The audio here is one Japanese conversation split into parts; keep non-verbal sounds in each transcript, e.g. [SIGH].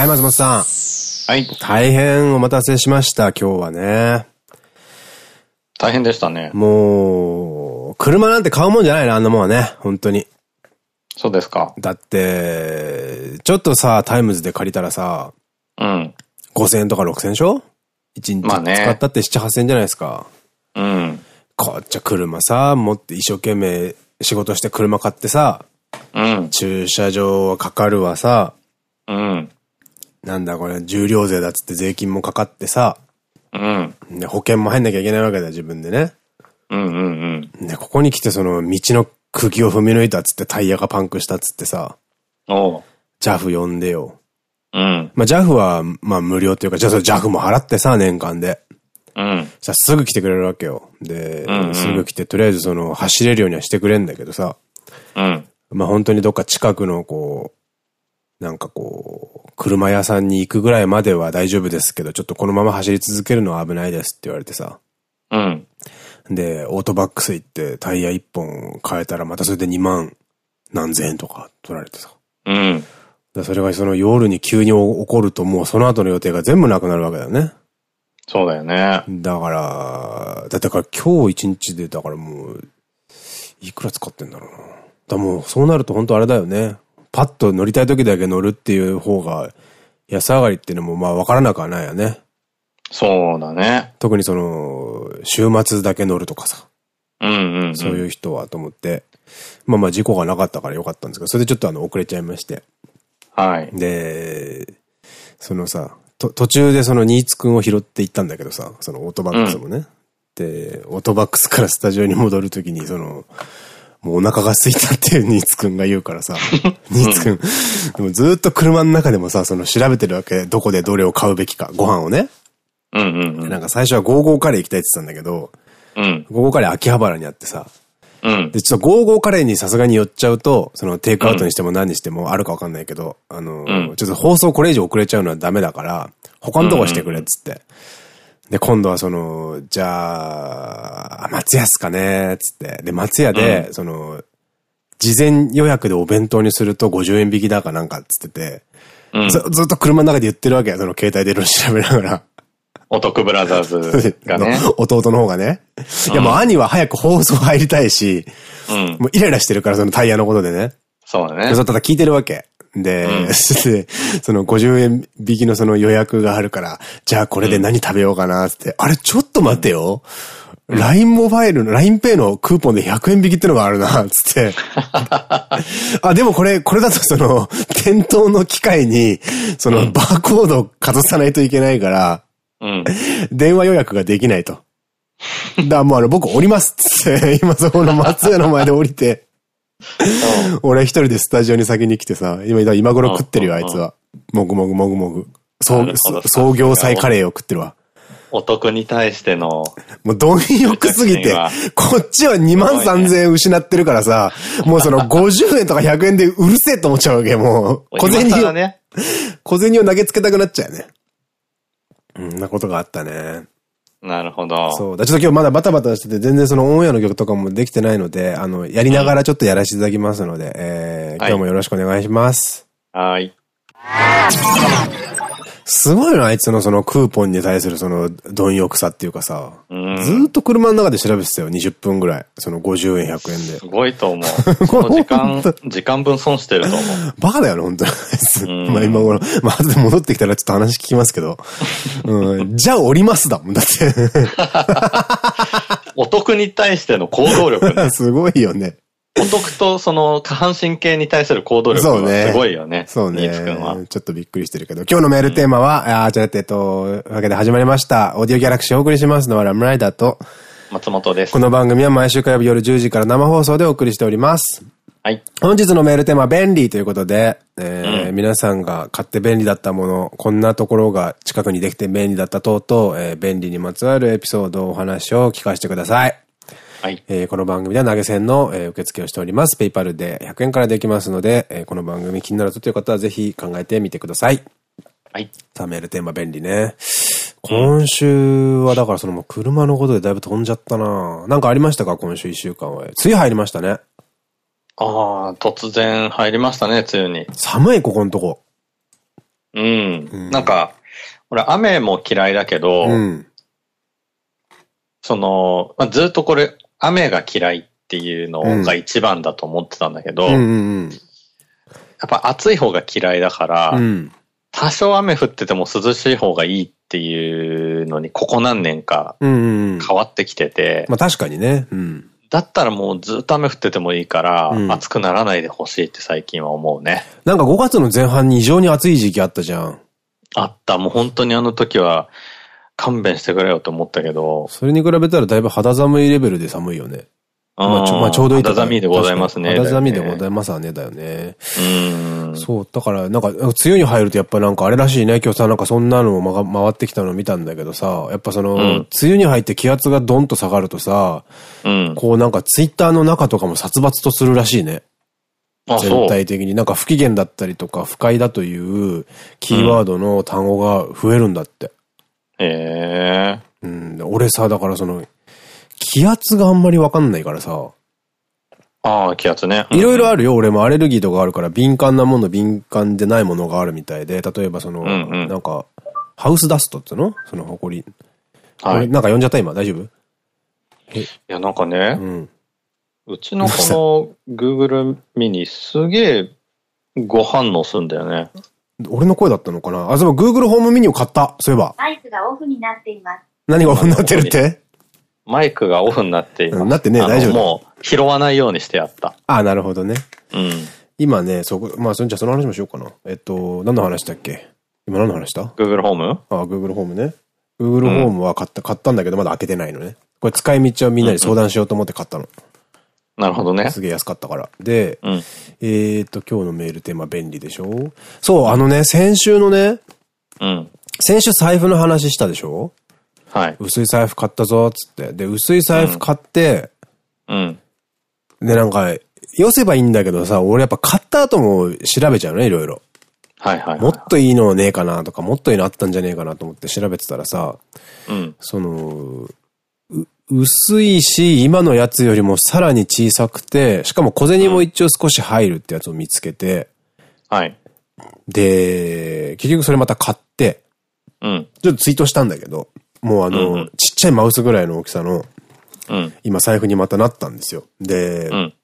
はい、松本さん。はい。大変お待たせしました、今日はね。大変でしたね。もう、車なんて買うもんじゃないな、あんなもんはね。本当に。そうですか。だって、ちょっとさ、タイムズで借りたらさ、うん。5000円とか6000円でしょ ?1 日使ったって7、8000円じゃないですか。うん。こっちゃ車さ、持って一生懸命仕事して車買ってさ、うん。駐車場はかかるわさ、うん。なんだこれ、重量税だっつって税金もかかってさ、うん。で保険も入んなきゃいけないわけだよ、自分でね。うんうんうん。で、ここに来てその道の釘を踏み抜いたっつってタイヤがパンクしたっつってさ、おう。JAF 呼んでよ。うん。まあ JAF は、まあ無料っていうか、じゃあそれ JAF も払ってさ、年間で。うん。さ、すぐ来てくれるわけよ。で、うんうんすぐ来て、とりあえずその、走れるようにはしてくれんだけどさ、うん。まあ本当にどっか近くのこう、なんかこう、車屋さんに行くぐらいまでは大丈夫ですけど、ちょっとこのまま走り続けるのは危ないですって言われてさ。うん。で、オートバックス行ってタイヤ1本変えたらまたそれで2万何千円とか取られてさ。うん。でそれがその夜に急に起こるともうその後の予定が全部なくなるわけだよね。そうだよね。だから、だってから今日一日でだからもう、いくら使ってんだろうな。だもうそうなると本当あれだよね。パッと乗りたい時だけ乗るっていう方が安上がりっていうのもまあ分からなくはないよね。そうだね。特にその、週末だけ乗るとかさ。うんうん、うん。そういう人はと思って。まあまあ事故がなかったからよかったんですけど、それでちょっとあの遅れちゃいまして。はい。で、そのさ、と途中でその新津くんを拾って行ったんだけどさ、そのオートバックスもね。で、オートバックスからスタジオに戻るときに、その、もうお腹が空いたっていう新津くんが言うからさ、[LAUGHS] 新津くん、でもずーっと車の中でもさ、その調べてるわけ、どこでどれを買うべきか、ご飯をね。うんうんうん。なんか最初はゴーゴーカレー行きたいって言ってたんだけど、うん。ゴーゴーカレー秋葉原にあってさ、うん。で、ちょっとゴーゴーカレーにさすがに寄っちゃうと、そのテイクアウトにしても何にしてもあるかわかんないけど、あの、うんちょっと放送これ以上遅れちゃうのはダメだから、他のとこしてくれっつって。で、今度はその、じゃあ、松屋っすかねっつって。で、松屋で、その、事前予約でお弁当にすると50円引きだかなんかっつってて、うん。ずずっと車の中で言ってるわけよ、その携帯でいろいろ調べながら。お得ブラザーズがね。[LAUGHS] 弟の方がね。いやもう兄は早く放送入りたいし、うん。もうイライラしてるから、そのタイヤのことでね。そうだね。そうただ聞いてるわけ。で、うん [LAUGHS] でその50円引きのその予約があるから、じゃあこれで何食べようかなって、あれちょっと待てよ。LINE モバイルの LINEPay のクーポンで100円引きってのがあるな、つって。[LAUGHS] あ、でもこれ、これだとその、店頭の機械に、そのバーコードをかざさないといけないから、うん。電話予約ができないと。だからもうあの、僕降りますっつって、今そこの松屋の前で降りて、俺一人でスタジオに先に来てさ、今、今頃食ってるよ、あいつは。もぐもぐもぐもぐ。創業祭カレーを食ってるわ。お得に対しての、もう貪欲すぎては、[LAUGHS] こっちは2万3000円失ってるからさ、もうその50円とか100円でうるせえと思っちゃうわけ、もう。小銭を。小銭を投げつけたくなっちゃうよね。うんなことがあったね。なるほど。そう。だちょっと今日まだバタバタしてて、全然そのオンエアの曲とかもできてないので、あの、やりながらちょっとやらせていただきますので、えー、はい今日もよろしくお願いします。はい。すごいな、あいつのそのクーポンに対するその貪欲さっていうかさ、うんずーっと車の中で調べてたよ、20分ぐらい。その50円、100円すで。[LAUGHS] ごいと思う。その時間、[LAUGHS] 時間分損してると思う。[LAUGHS] バカだよね、本当に。あいつんまあ今頃、まあ後で戻ってきたらちょっと話聞きますけど。うん、じゃあ降りますだもん、だって。お得に対しての行動力ね。すごいよね。お得とその下半身系に対する行動力そうねはすごいよね。そうね。新津くんは。ちょっとびっくりしてるけど。今日のメールテーマは、あー、じゃあ、えっと、わけで始まりました。オーディオギャラクシーをお送りしますのはラムライダーと、松本です。この番組は毎週火曜日夜10時から生放送でお送りしております。はい。本日のメールテーマは便利ということで、えーうん皆さんが買って便利だったもの、こんなところが近くにできて便利だった等々、えー便利にまつわるエピソード、お話を聞かせてください。はい。えーこの番組では投げ銭の、えー受付をしております。ペイパルで100円からできますので、えーこの番組気になるという方はぜひ考えてみてください。はい。さあ、メールテーマ便利ね。今週はだからそのもう車のことでだいぶ飛んじゃったななんかありましたか？今週一週間は。梅雨入りましたね。ああ、突然入りましたね、梅雨に。寒い、ここのとこ。うん。なんか、俺雨も嫌いだけど、うん。その、まあ、ずっとこれ、雨が嫌いっていうのが一番だと思ってたんだけど、やんっぱ暑い方が嫌いだから、うん。うん。多少雨降ってても涼しい方がいいっていうのに、ここ何年か。変わってきてて、まあ確かにね。うん。だったらもうずっと雨降っててもいいから、うん暑くならないでほしいって最近は思うね。なんか5月の前半に異常に暑い時期あったじゃん。あった。もう本当にあの時は勘弁してくれよと思ったけど、それに比べたらだいぶ肌寒いレベルで寒いよね。まあちょ、うんまあちょうどいい肌寒いでございますね。肌寒いでごいざいますわね、だよね。うん。そう、だから、なんか、梅雨に入るとやっぱなんかあれらしいね。今日さ、なんかそんなのも回ってきたのを見たんだけどさ、やっぱその、うん梅雨に入って気圧がドンと下がるとさ、うん。こうなんかツイッターの中とかも殺伐とするらしいね。全。体的に。なんか不機嫌だったりとか不快だというキーワードの単語が増えるんだって。へえ。うん、で俺さ、だからその、気圧があんまりわかんないからさ、ああ、気圧ね。いろいろある。るよ。俺もアレルギーとかあるから敏感なもの、敏感でないものがあるみたいで、例えばその、うんうんなんか、ハウスダストっていうの？その埃。はい。なんか呼んじゃった今？大丈夫？や、なんかうね、ん。うちのこの Google ミニすげえご反応するんだよね。俺の声だったのかな？あ、そういえば Google ホームミニを買った。そういえば。マイクがオフになっています。何がオフになってるって？マイクがオフになっていますうんなってね大丈夫もう拾わないようにしてやった。あ、なるほどね。うん。今ね、そこ、まあ、そじゃあその話もしようかな。えっと、何の話だっけ？今何の話した？Google ホーム？あ、Google ホームね。Google ホームは買った、買ったんだけどまだ開けてないのね。これ使い道はみんなに相談しようと思って買ったの。なるほどね。すげえ安かったから。で、うん。えーと、今日のメールテーマ便利でしょ？そう、あのね、先週のね、うん。先週財布の話したでしょ？はい。薄い財布買ったぞ、つって。で、薄い財布買って、うん。で、なんか、寄せばいいんだけどさ、俺やっぱ買った後も調べちゃうね、いろいろ。はいはいはい。もっといいのねえかなとか、もっといいのあったんじゃねえかなと思って調べてたらさ、うん。その、う薄いし、今のやつよりもさらに小さくて、しかも小銭も一応少し入るってやつを見つけて、はい。で、結局それまた買って、うん。ちょっとツイートしたんだけど、もうあの、うんうんちっちゃいマウスぐらいの大きさの、うん。今財布にまたなったんですよ。で、うん。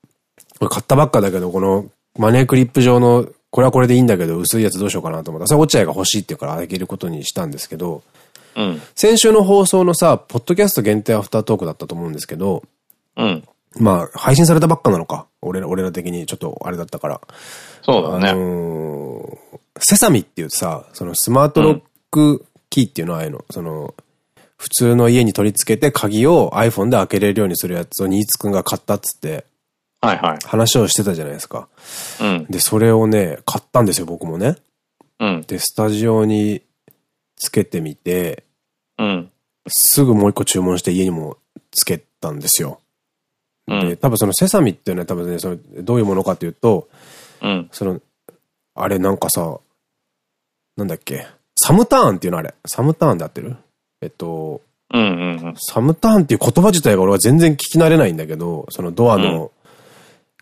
これ買ったばっかだけど、このマネークリップ状の、これはこれでいいんだけど、薄いやつどうしようかなと思ったら、それ落合が欲しいって言うからあげることにしたんですけど、うん。先週の放送のさ、ポッドキャスト限定アフタートークだったと思うんですけど、うん。まあ、配信されたばっかなのか。俺ら、俺ら的にちょっとあれだったから。あそうだね。のーセサミっていうさ、そのスマートロックキーっていうのはああいうの、その、普通の家に取り付けて鍵を iPhone で開けれるようにするやつを新津くんが買ったっつってはいはい。話をしてたじゃないですか。うん。で、それをね、買ったんですよ、僕もね。うん。で、スタジオにつけてみて、うん。すぐもう一個注文して家にもつけたんですよ。うんで、多分そのセサミっていうのは多分ね、そのどういうものかというと、うん。その、あれなんかさ、なんだっけ、サムターンっていうのあれ。サムターンで合ってる？えっと、サムターンっていう言葉自体が俺は全然聞き慣れないんだけど、そのドアの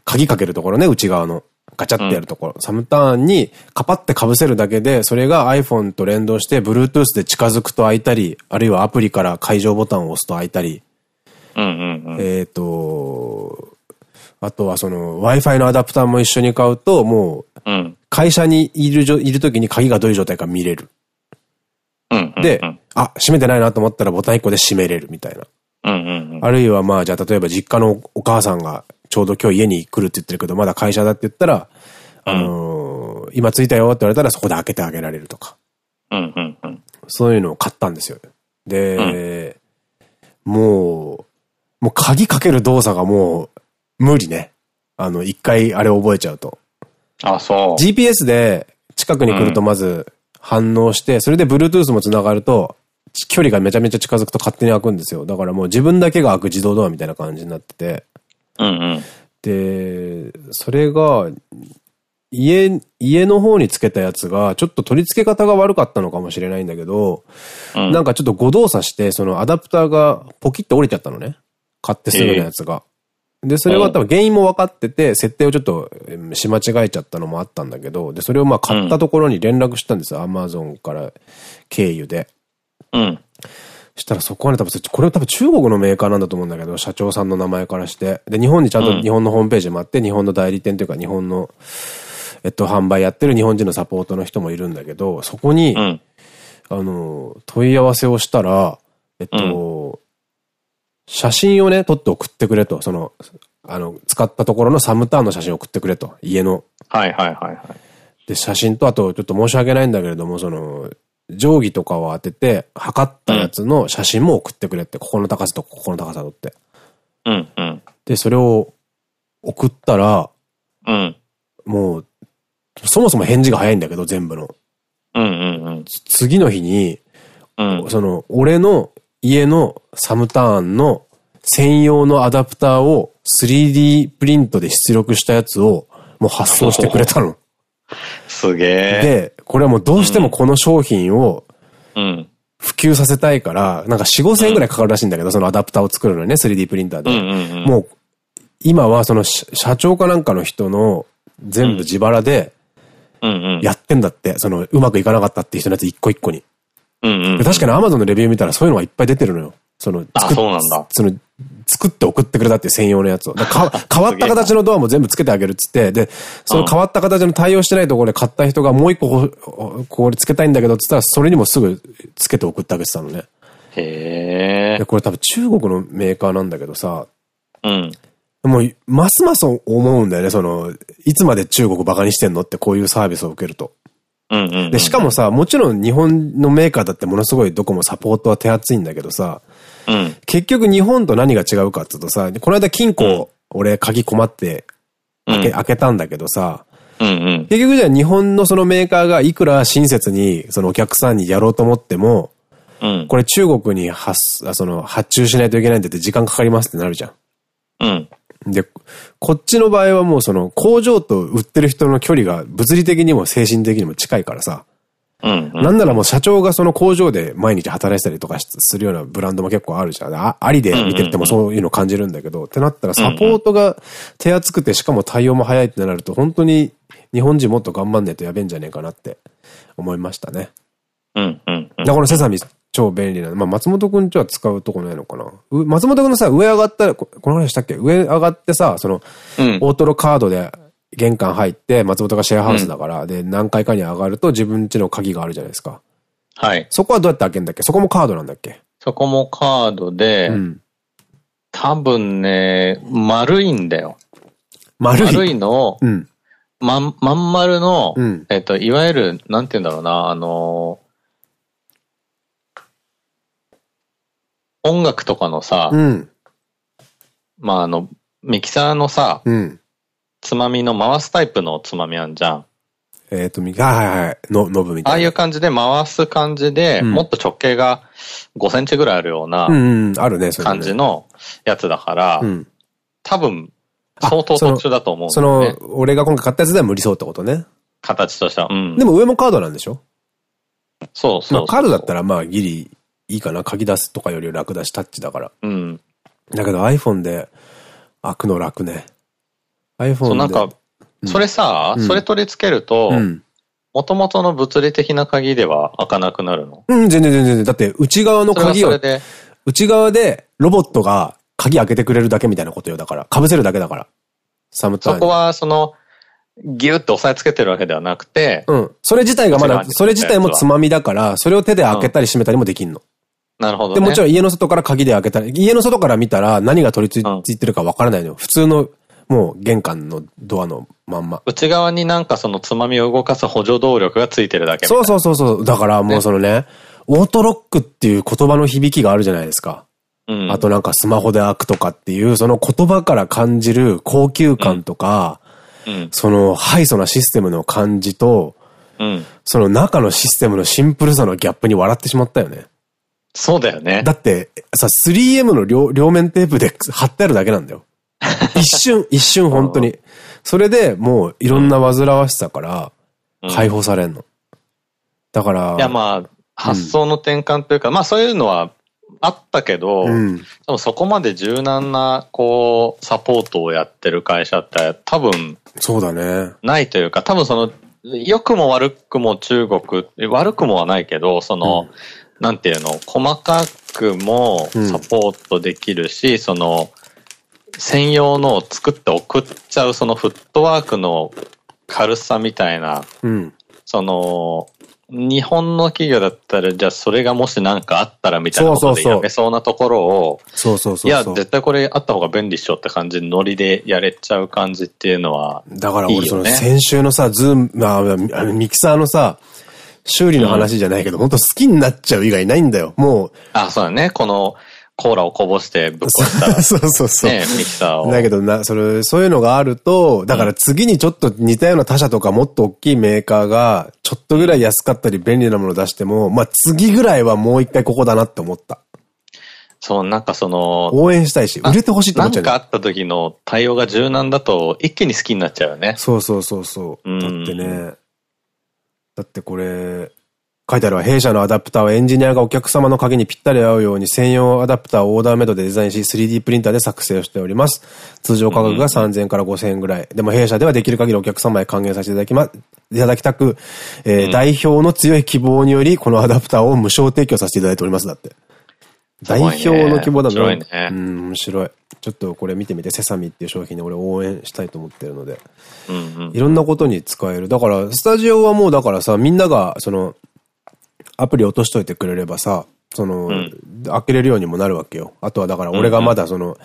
鍵かけるところね、内側の。ガチャってやるところ。サムターンにカパって被せるだけで、それが iPhone と連動して Bluetooth で近づくと開いたり、あるいはアプリから解錠ボタンを押すと開いたり、うん。うんうんうん。えっと、あとはその Wi-Fi のアダプターも一緒に買うと、もううん。会社にいるじょ、いる時に鍵がどういう状態か見れる。うん。でうん、あ、閉めてないなと思ったらボタン1個で閉めれるみたいな。うんうんうん。あるいはまあ、じゃあ例えば実家のお母さんがちょうど今日家に来るって言ってるけど、まだ会社だって言ったら、あのー今着いたよって言われたらそこで開けてあげられるとか。うんうんうん。そういうのを買ったんですよ。で、もう、もう鍵かける動作がもう無理ね。あの、一回あれ覚えちゃうと。あ、そう。GPS で近くに来るとまず反応して、それで Bluetooth も繋がると、距離がめちゃめちゃ近づくと勝手に開くんですよ。だからもう自分だけが開く自動ドアみたいな感じになってて。うんうん。で、それが、家、家の方につけたやつが、ちょっと取り付け方が悪かったのかもしれないんだけど、うんなんかちょっと誤動作して、そのアダプターがポキッと折れちゃったのね。買ってすぐのやつが。で、それは多分原因も分かってて、設定をちょっとうんし間違えちゃったのもあったんだけど、で、それをまあ買ったところに連絡したんですよ。アマゾンから経由で。うん。そしたらそこはね、多分、これは多分中国のメーカーなんだと思うんだけど、社長さんの名前からして。で、日本にちゃんとうん日本のホームページもあって、日本の代理店というか日本の、えっと、販売やってる日本人のサポートの人もいるんだけど、そこに、うん。あの、問い合わせをしたら、えっと、写真をね、撮って送ってくれと、その、あの、使ったところのサムターンの写真を送ってくれと、家の。はいはいはいはい。で、写真と、あと、ちょっと申し訳ないんだけれども、その、定規とかを当てて、測ったやつの写真も送ってくれって、ここの高さとここの高さとって。うんうん。で、それを送ったら、うん。もう、そもそも返事が早いんだけど、全部の。うんうんうん。次の日に、うん。その、俺の家のサムターンの専用のアダプターを 3D プリントで出力したやつをもう発送してくれたの。すげえ。で、これはもうどうしてもこの商品をうん。普及させたいから、なんか4、5千円くらいかかるらしいんだけど、そのアダプターを作るのにね、3D プリンターで。もう、今はその社社長かなんかの人の全部自腹で。やってんだって、そのうまくいかなかったっていう人のやつ一個一個に。確かに Amazon のレビュー見たらそういうのがいっぱい出てるのよ。その、あそうなんだその、作って送ってくれたっていう専用のやつを。だか [LAUGHS] 変わった形のドアも全部つけてあげるっつって、で、その変わった形の対応してないところで買った人がもう一個こ [LAUGHS] これつけたいんだけどっつったら、それにもすぐつけて送ってあげてたのね。へえで、。これ多分中国のメーカーなんだけどさ、うん。もう、ますます思うんだよね、その、いつまで中国バカにしてんのってこういうサービスを受けると。うんうんうん。で、しかもさ、もちろん日本のメーカーだってものすごいどこもサポートは手厚いんだけどさ、うん。結局日本と何が違うかっていうとさ、この間金庫、俺鍵困って開け,、うん開けたんだけどさ、うんうん。結局じゃあ日本のそのメーカーがいくら親切にそのお客さんにやろうと思っても、うん。これ中国に発、あその発注しないといけないんだって時間かかりますってなるじゃん。うん。で、こっちの場合はもうその工場と売ってる人の距離が物理的にも精神的にも近いからさ、うん。なんならもう社長がその工場で毎日働いてたりとかしするようなブランドも結構あるじゃん。あありで見ててもそういうの感じるんだけど、ってなったらサポートが手厚くてしかも対応も早いってなると本当に日本人もっと頑張んねえとやべえんじゃねえかなって思いましたね。うん。うん。だからこのセサミ超便利なの。まあ松本くんちは使うとこないのかな？う松本くんのさ、上上がったら、ここの話したっけ？上上がってさ、その、うん。オートロカードで玄関入って、松本がシェアハウスだから、で、何階かに上がると自分家の鍵があるじゃないですか。はい。そこはどうやって開けるんだっけ？そこもカードなんだっけ？そこもカードで、うん。多分ね、丸いんだよ。丸い？丸いのを、うん。まん、まん丸の、うん。えっと、いわゆる、なんて言うんだろうな、あの音楽とかのさ、うん。まあ、あの、ミキサーのさ、うん。つまみの回すタイプのつまみあんじゃん。えっ、と、みはいはいはい。の、ノブみたいな。ああいう感じで回す感じで、うんもっと直径が5センチぐらいあるようなうんうん。あるね。感じのやつだから、うん。多分、あ相当特殊だと思うんだその。、俺が今回買ったやつでは無理そうってことね。形としては。うん。でも上もカードなんでしょ？そうそうカードだったらまあギリいいかな。書き出すとかより楽だし、タッチだから。うん。だけど iPhone で開くの楽ね。iPhone で。そう、なんか、うんそれさ、うんそれ取り付けると、うん。元々の物理的な鍵では開かなくなるの？うん、全然全然。だって内側の鍵をそれで、内側でロボットが鍵開けてくれるだけみたいなことよ。だから。被せるだけだから。サムターンにそこはその、ギュッと押さえつけてるわけではなくて、うん。それ自体がまだ、それ自体もつまみだから、それを手で開けたり閉めたりもできんの。で、なるほどね。もちろん家の外から鍵で開けたり、家の外から見たら何が取り付いてるかわからないのよ。普通の、もう玄関のドアのまんま。内側になんかそのつまみを動かす補助動力がついてるだけそうな。そうそうそう。だからもうそのね、オートロックっていう言葉の響きがあるじゃないですか。うん。あとなんかスマホで開くとかっていう、その言葉から感じる高級感とか、うん。そのハイソなシステムの感じと、うん。その中のシステムのシンプルさのギャップに笑ってしまったよね。そうだよね。だって、さ、3M の両両面テープで貼ってあるだけなんだよ。[LAUGHS] 一瞬、一瞬本当に。それでもういろんな煩わしさから解放されんの。だから、いやまあ、発想の転換というか、まあそういうのはあったけど、うん。でもそこまで柔軟な、こう、サポートをやってる会社って多分そうだね。ないというか、多分その、良くも悪くも中国、悪くもはないけど、その、うんなんていうの、細かくもうんサポートできるし、その、専用のを作って送っちゃうそのフットワークの軽さみたいな、うん。その、日本の企業だったら、じゃあそれがもし何かあったらみたいなことそうそうそうでやめそうなところを、そうそうそういや。絶対これあった方が便利っしょって感じでノリでやれちゃう感じっていうのは、だから俺その先週のさ、ズーム、まあ、ミキサーのさ、修理の話じゃないけど、本当好きになっちゃう以外ないんだよ。もあ、そうだね。このコーラをこぼしてぶっ壊した [LAUGHS] そうそうそう。ね、ミキサーを。だけどな、それ、そういうのがあると、だから次にちょっと似たような他社とかもっと大きいメーカーが、ちょっとぐらい安かったり便利なものを出しても、まあ次ぐらいはもう一回ここだなって思った。そう、なんかその、応援したいし、売れてほしいって思っちゃうなんかあった時の対応が柔軟だと一気に好きになっちゃうよね。そうそうそうそう。うんだってね、だってこれ、書いてあるわ。弊社のアダプターはエンジニアがお客様の鍵にぴったり合うように専用アダプターをオーダーメイドでデザインし 3D プリンターで作成をしております。通常価格が3000円から5000円ぐらい。でも弊社ではできる限りお客様へ還元させていただきま、いただきたく、えーうん代表の強い希望により、このアダプターを無償提供させていただいております。だって。代表の希望だ面白いねうん、面白い。ちょっとこれ見てみて、セサミっていう商品で俺応援したいと思ってるので。うんうんいろんなことに使える。だから、スタジオはもうだからさ、みんなが、その、アプリ落としといてくれればさ、その、ん開けれるようにもなるわけよ。あとはだから俺がまだその、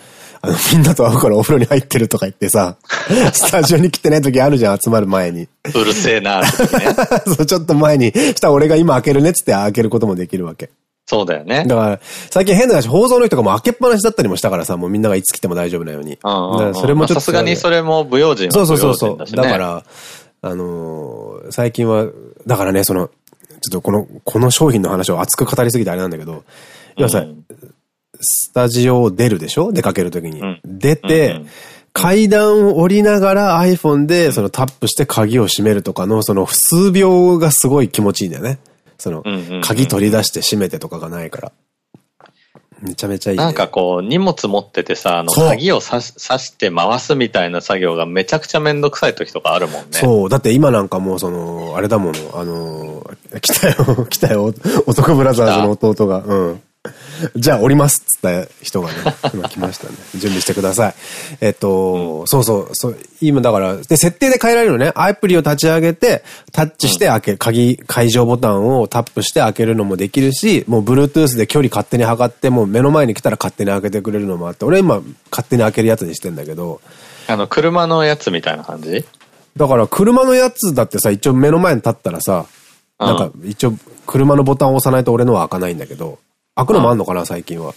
あの、みんなと会うからお風呂に入ってるとか言ってさ、[LAUGHS] スタジオに来てない時あるじゃん、集まる前に。うるせえな、ね。[LAUGHS] そう、ちょっと前に、したら俺が今開けるねっつって開けることもできるわけ。そうだよね。だから、最近変な話、放送の日とかも開けっぱなしだったりもしたからさ、もうみんながいつ来ても大丈夫なように。それもちょっと。さすがにそれも不用心はそうそう不そうそう。だから、あのー最近は、だからね、その、ちょっとこの、この商品の話を熱く語りすぎてあれなんだけど、要はさ、うんスタジオを出るでしょ？出かけるときに。うん出て、うんうん階段を降りながら iPhone でそのタップして鍵を閉めるとかのその数秒がすごい気持ちいいんだよね。その鍵取り出して閉めてとかがないから。めちゃめちゃいい、ね。なんかこう、荷物持っててさ、あの、鍵を刺し刺して回すみたいな作業がめちゃくちゃめんどくさい時とかあるもんね。そう。だって今なんかもうその、あれだもの、あの、来たよ、来たよ、男ブラザーズの弟が、うん。[LAUGHS] じゃあ降りますっつった人がね、今来ましたね。[LAUGHS] 準備してください。えっと、そうそう、そう、今だから、で、設定で変えられるのね。アプリを立ち上げて、タッチして開ける、鍵、解錠ボタンをタップして開けるのもできるし、もう Bluetooth で距離勝手に測って、もう目の前に来たら勝手に開けてくれるのもあって、俺今勝手に開けるやつにしてんだけど、あの、車のやつみたいな感じ？だから車のやつだってさ、一応目の前に立ったらさ、うんなんか一応車のボタンを押さないと俺のは開かないんだけど、開くのもあんのかな、最近は。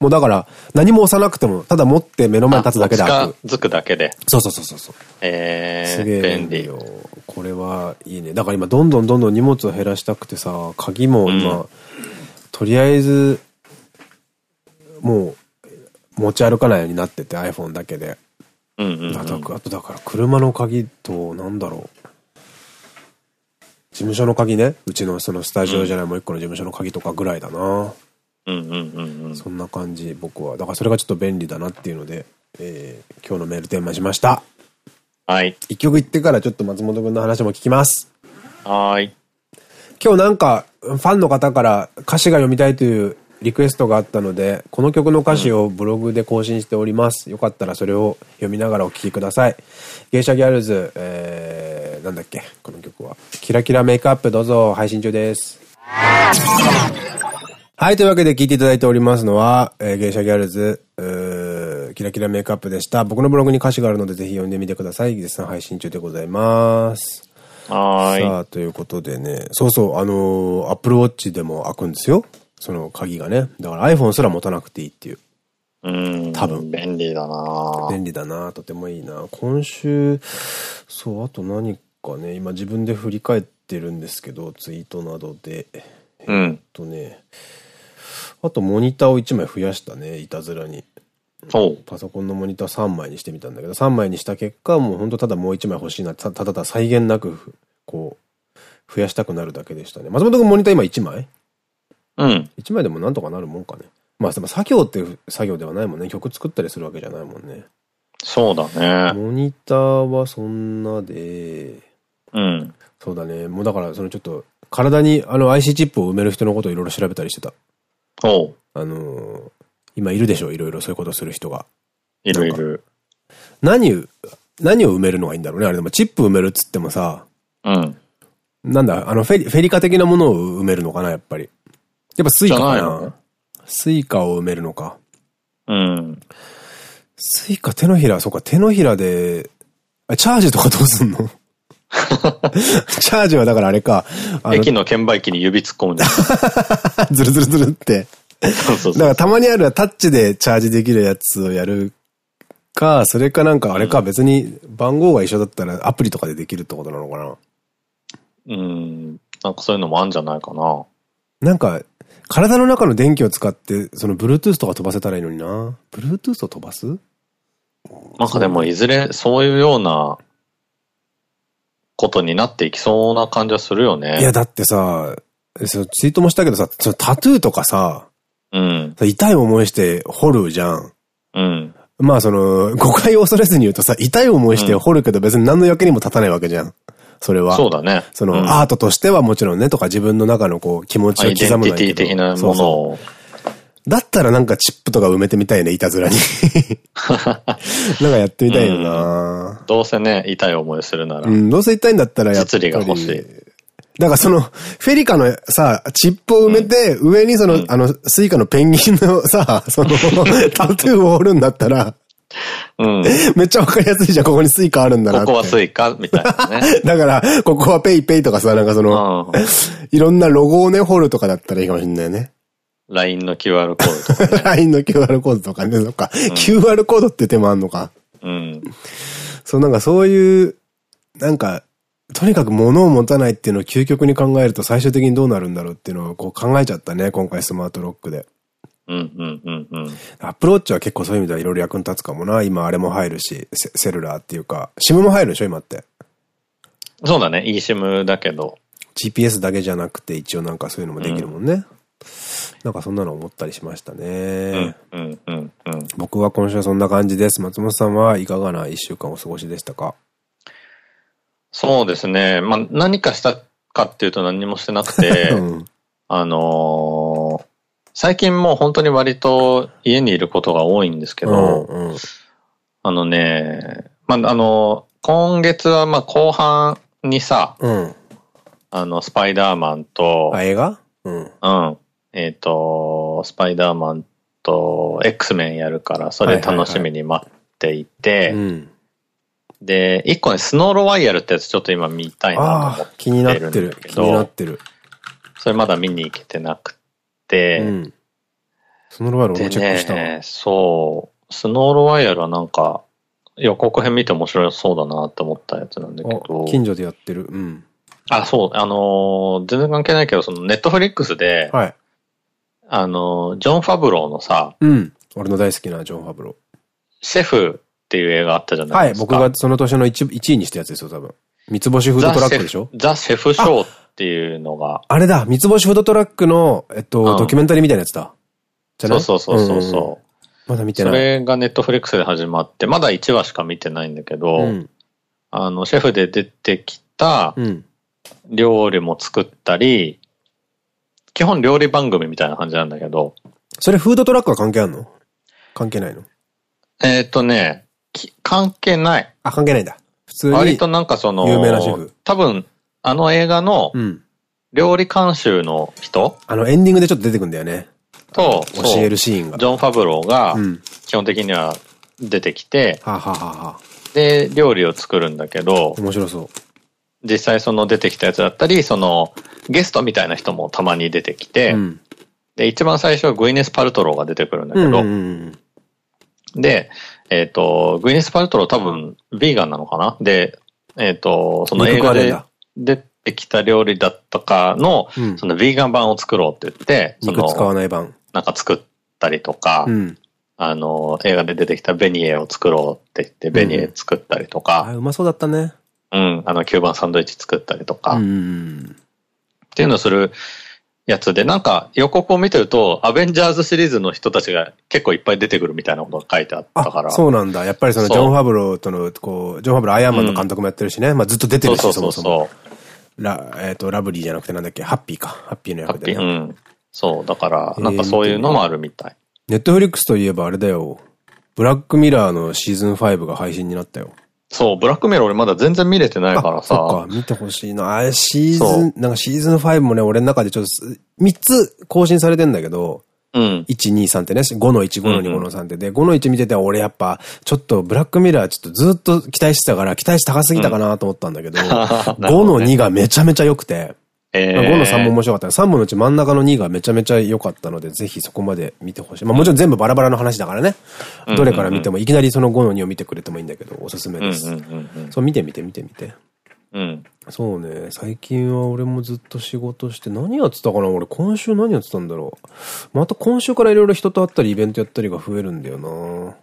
もうだから、何も押さなくても、ただ持って目の前に立つだけで開く。近づくだけで。そうそうそうそうそう。えー、すげえ便利。よ。これはいいね。だから今どんどんどんどん荷物を減らしたくてさ、鍵も今、うんとりあえず、もう、持ち歩かないようになってて iPhone だけで。うんうん、うん。あとあとだから車の鍵と、なんだろう。事務所の鍵ね。うちのそのスタジオじゃないもう一個の事務所の鍵とかぐらいだな。うんうんうんうん。そんな感じ、僕は。だからそれがちょっと便利だなっていうので、えー今日のメールテーマにしました。はい。一曲言ってからちょっと松本くんの話も聞きます。はーい。今日なんか、ファンの方から歌詞が読みたいというリクエストがあったので、この曲の歌詞をブログで更新しております。よかったらそれを読みながらお聴きください。芸者ギャルズ、えー、なんだっけ、この曲は。キラキラメイクアップどうぞ、配信中です。はい、というわけで聴いていただいておりますのは、えー、芸者ギャルズ、キラキラメイクアップでした。僕のブログに歌詞があるのでぜひ読んでみてください。絶賛配信中でございます。はーい。さあ、ということでね、そうそう、あのー、Apple Watch でも開くんですよ。その鍵がね。だから iPhone すら持たなくていいっていう。うん。多分便利だな便利だなとてもいいな今週、そう、あと何かね、今自分で振り返ってるんですけど、ツイートなどで。うん。えっとね、あとモニターを1枚増やしたね、いたずらに。パソコンのモニター3枚にしてみたんだけど、3枚にした結果、もうほんとただもう1枚欲しいな、たただただ際限なく、こう、増やしたくなるだけでしたね。松本君モニター今1枚？うん。1枚でもなんとかなるもんかね。まあ、でも作業っていう作業ではないもんね。曲作ったりするわけじゃないもんね。そうだね。モニターはそんなで、うん。そうだね。もうだから、そのちょっと、体にあの IC チップを埋める人のことをいろいろ調べたりしてた。おう。あのー今いるでしょいろいろそういうことする人が。いるいる。何を、何を埋めるのがいいんだろうね。あれでもチップ埋めるっつってもさ、うん。なんだ、あのフェリ、フェリカ的なものを埋めるのかな、やっぱり。やっぱスイカかなスイカを埋めるのか。うん。スイカ手のひら、そうか、手のひらで、あチャージとかどうすんの？[LAUGHS] チャージはだからあれか、あの、駅の券売機に指突っ込むんだよ。[LAUGHS] ズルズルズルって。そうそうそう。だからたまにあるタッチでチャージできるやつをやるか、それかなんかあれか、別に番号が一緒だったらアプリとかでできるってことなのかなうん。なんかそういうのもあるんじゃないかな。なんか、体の中の電気を使って、その Bluetooth とか飛ばせたらいいのにな。Bluetooth を飛ばす？なんかでもいずれそういうようなことになっていきそうな感じはするよね。いや、だってさ、そうツイートもしたけどさ、そのタトゥーとかさ、うん。痛い思いして掘るじゃん。うん。まあその、誤解を恐れずに言うとさ、痛い思いして掘るけど別に何の役にも立たないわけじゃん。それは。そうだね。その、うんアートとしてはもちろんね、とか自分の中のこう、気持ちをアイデンティティ的なものを。うだったらなんかチップとか埋めてみたいね、いたずらに。なんかやってみたいよな、どうせね、痛い思いするなら。うん、どうせ痛いんだったらやっぱり。実利が欲しい。だからその、フェリカのさ、チップを埋めて、上にその、あの、スイカのペンギンのさ、その、[LAUGHS] タトゥーを彫るんだったら、うん。めっちゃわかりやすいじゃん、ここにスイカあるんだなって。ここはスイカみたいなね。[LAUGHS] だから、ここはペイペイとかさ、なんかその、うん。[LAUGHS] いろんなロゴをね、彫るとかだったらいいかもしれないね。LINE の QR コードとかね。[LAUGHS] LINE の QR コードとかね、そっか。QR コードって手もあんのか。うん。そう、なんかそういう、なんか、とにかく物を持たないっていうのを究極に考えると最終的にどうなるんだろうっていうのをこう考えちゃったね、今回スマートロックで。うんうんうんうん。アップローチは結構そういう意味ではいろいろ役に立つかもな。今あれも入るし、セセルラーっていうか、SIM も入るでしょ、今って。そうだね。eSIM だけど。GPS だけじゃなくて一応なんかそういうのもできるもんね。なんかそんなの思ったりしましたうんね。うんうんうん。僕は今週はそんな感じです。松本さんはいかがな一週間お過ごしでしたか？そうですね。まあ、何かしたかっていうと何もしてなくて、[LAUGHS] うん。あのー最近もう本当に割と家にいることが多いんですけど、うんうんあのね、まあ、あの、今月はまあ後半にさ、うん。あの、スパイダーマンと、あ、映画？うん。うん、えっ、と、スパイダーマンと X メンやるから、それ楽しみに待っていて、うん。で、一個ね、スノーロワイヤルってやつちょっと今見たいなと思って気になってるんるだ。け気になっど、てる。それまだ見に行けてなくうて、ん。そのロワイヤルで俺チェックしたわ。ね、そう、スノーロワイヤルはなんか、予告編見て面白そうだなって思ったやつなんだけどあ、近所でやってる。うん。あ、そう、あのー全然関係ないけど、そのネットフリックスで、はい。あのージョン・ファブローのさ、うん。俺の大好きなジョン・ファブロシェフっていう映画あったじゃー。はいい。なですか。僕がその年の 1, 1位にしたやつですよ、多分。三つ星フードトラックでしょ？ザ・シェフ・ザシェフショーっていうのが、あれだ、三つ星フードトラックの、えっと、うんドキュメンタリーみたいなやつだ。じゃない？そうそうそうそうそう。んまだ見てそない。れがネットフリックスで始まって、まだ1話しか見てないんだけど、うん。あの、シェフで出てきたうん。料理も作ったり、基本料理番組みたいな感じなんだけど、それフードトラックは関係あんの？関係ないの？えっ、とね、き関係ない。あ、関係ないんだ。普通に。割となんかその、有名なシェフ多分、あの映画のうん。料理監修の人？あの、エンディングでちょっと出てくんだよね。と、教えるシーンが。ジョン・ファブローがうん。基本的には出てきて、で、料理を作るんだけど、面白そう。実際その出てきたやつだったり、そのゲストみたいな人もたまに出てきて、うん。で、一番最初はグイネス・パルトローが出てくるんだけど、で、えっ、と、グイネス・パルトロー多分、ビーガンなのかな？で、えっ、と、その映画で出てきた料理だったかの、うんそのビーガン版を作ろうって言って、そ肉使わの、ない版。なんか作ったりとか、うん。あの、映画で出てきたベニエを作ろうって言って、ベニエ作ったりとか、あ、うまそうだったね。うん、あの、キューバンサンドイッチ作ったりとか、うっん。ていうのをするやつで、なんか予告を見てると、アベンジャーズシリーズの人たちが結構いっぱい出てくるみたいなことが書いてあったから。そうなんだ。やっぱりそのジョン・ファブローとの、こう、ジョン・ファブローアイアンマンの監督もやってるしね。まあずっと出てるし、そうそそうそうそもそも。ラ、えっと、ラブリーじゃなくてなんだっけ、ハッピーか。ハッピーのう。ハッピー。役でね。うん。そう。だから、なんかそういうのもあるみたい。ネットフリックスといえばあれだよ。ブラックミラーのシーズン5が配信になったよ。そう、ブラックメロ俺まだ全然見れてないからそっさか、。見てほしいな。あれ、シーズそン、なんかシーズン5もね、俺の中でちょっとす、3つ更新されてんだけど、うん。1、2、3ってね、5の1、5の2、5の3って。で、5の1見てて、俺やっぱ、ちょっとブラックミラーちょっとずっと期待してたから、期待値高すぎたかなと思ったんだけど、[LAUGHS] 5の2がめちゃめちゃ良くて、えまあ5の3も面白かった。3本のうち真ん中の2がめちゃめちゃ良かったので、ぜひそこまで見てほしい。まあもちろん全部バラバラの話だからね。どれから見ても、いきなりその5の2を見てくれてもいいんだけど、おすすめです。そう、見て見て見て見て。うん。そうね、最近は俺もずっと仕事して、何やってたかな？俺今週何やってたんだろう。また今週からいろいろ人と会ったりイベントやったりが増えるんだよな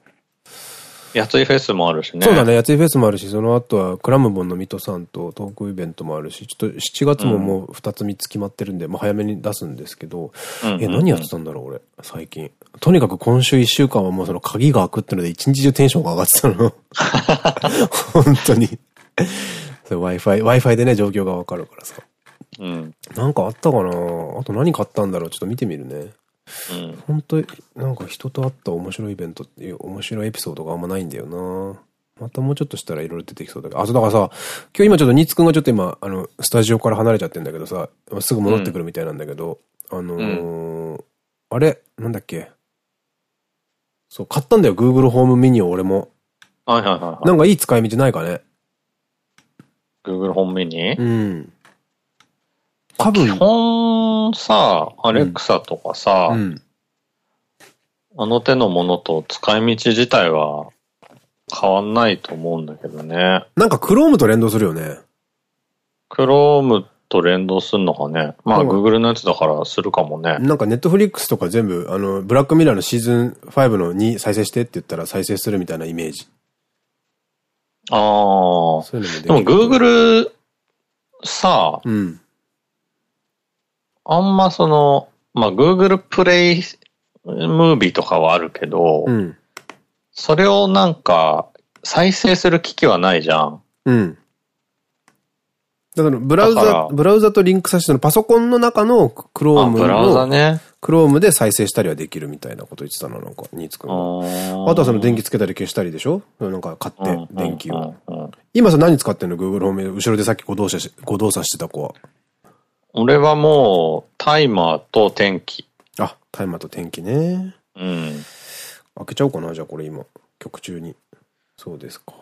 やついフェスもあるしね。そうだね、やついフェスもあるし、その後はクラムボンのミトさんとトークイベントもあるし、ちょっと7月ももう2つ3つ決まってるんで、まあ早めに出すんですけど、え、何やってたんだろう俺、最近。とにかく今週1週間はもうその鍵が開くってので一日中テンションが上がってたの。本当に。Wi-Fi、Wi-Fi でね、状況がわかるからさ。うん。なんかあったかな？あと何買ったんだろう？ちょっと見てみるね。うん。本当になんか人と会った面白いイベントっていう面白いエピソードがあんまないんだよなまたもうちょっとしたらいろいろ出てきそうだけど。あ、そうだからさ、今日今ちょっとニーツくんがちょっと今、あの、スタジオから離れちゃってんだけどさ、すぐ戻ってくるみたいなんだけど、あのーあれ？なんだっけ？そう、買ったんだよ、Google ホームミニを俺も。はいはいはいはい。なんかいい使い道ないかね？Google ホームミニうん。多基分、本さ、アレクサとかさ、うん。あの手のものと使い道自体は変わんないと思うんだけどね。なんか Chrome と連動するよね。Chrome と連動すんのかね。まあ、うん Google のやつだからするかもね。なんかネットフリックスとか全部、あの、ブラックミラーのシーズン5の2再生してって言ったら再生するみたいなイメージ。ああ。でもる。Google さ、うん。あんまその、まあ Google プレイムービーとかはあるけど、うん。それをなんか再生する機器はないじゃん。うん。だから、ブラウザブラウザとリンクさせてのパソコンの中のあ、Chrome ブラウザの、ね。Chrome で再生したりはできるみたいなこと言ってたな、なんか、ニーツくんが。ああとはその電気つけたり消したりでしょ？なんか買って、電気を。今さ何使ってんの ?Google ホーム後ろでさっきご動作し、ご動作してた子は。俺はもう、タイマーと天気。あ、タイマーと天気ね。うん。開けちゃおうかな、じゃあこれ今。曲中に。そうですか。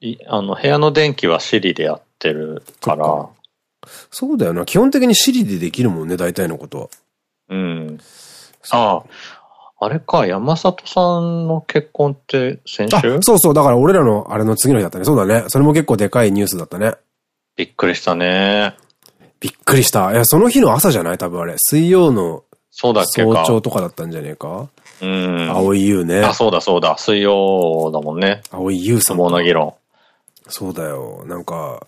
いあの、部屋の電気は Siri でやってるからそ、そうだよな。基本的に Siri でできるもんね、大体のことは。うん。ああ、あれか、山里さんの結婚って先あ週、そうそう。だから俺らのあれの次の日だったね。そうだね。それも結構でかいニュースだったね。びっくりしたね。びっくりした。いや、その日の朝じゃない？多分あれ。水曜のそうだっけか。早朝とかだったんじゃねえか？うん。青い優ね。あ、そうだそうだ。水曜だもんね。青い優さん相撲の議論。そうだよ。なんか、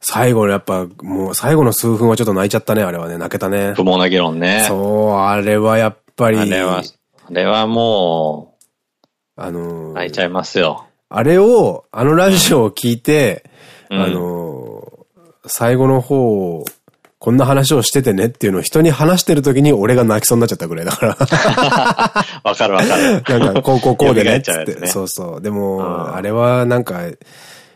最後のやっぱ、もう最後の数分はちょっと泣いちゃったね、あれはね。泣けたね。不毛な議論ね。そう、あれはやっぱり、あれは、あれはもあの泣いちゃいますよ。あれを、あのラジオを聞いて、うんあのー最後の方、こんな話をしててねっていうのを人に話してる時に俺が泣きそうになっちゃったぐらいだから。[LAUGHS] わかるわかる。なんか、こうこうこうでねっつって。ねそうそう。でも、うんあれはなんか、い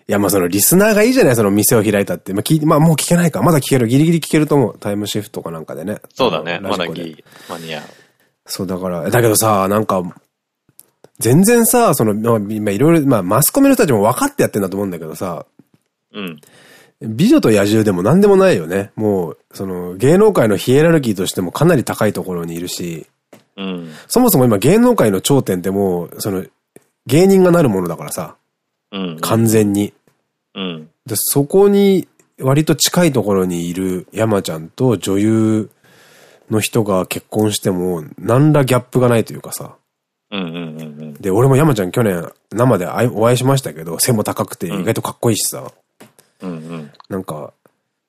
や、まあそのリスナーがいいじゃないその店を開いたって。まあ聞いまあもう聞けないか。まだ聞ける。ギリギリ聞けると思う。タイムシフトかなんかでね。そうだね。まだギリ、間に合う。そう、だから、だけどさ、なんか、全然さ、その、まあ今いろいろ、まあマスコミの人たちも分かってやってんだと思うんだけどさ、うん。美女と野獣でも何でもないよね。もう、その、芸能界のヒエラルキーとしてもかなり高いところにいるし、うん。そもそも今芸能界の頂点ってもう、その、芸人がなるものだからさ、うん。完全に。うん。で、そこに割と近いところにいる山ちゃんと女優の人が結婚しても何らギャップがないというかさ。で、俺も山ちゃん去年生でお会いしましたけど、背も高くて意外とかっこいいしさ。なんか、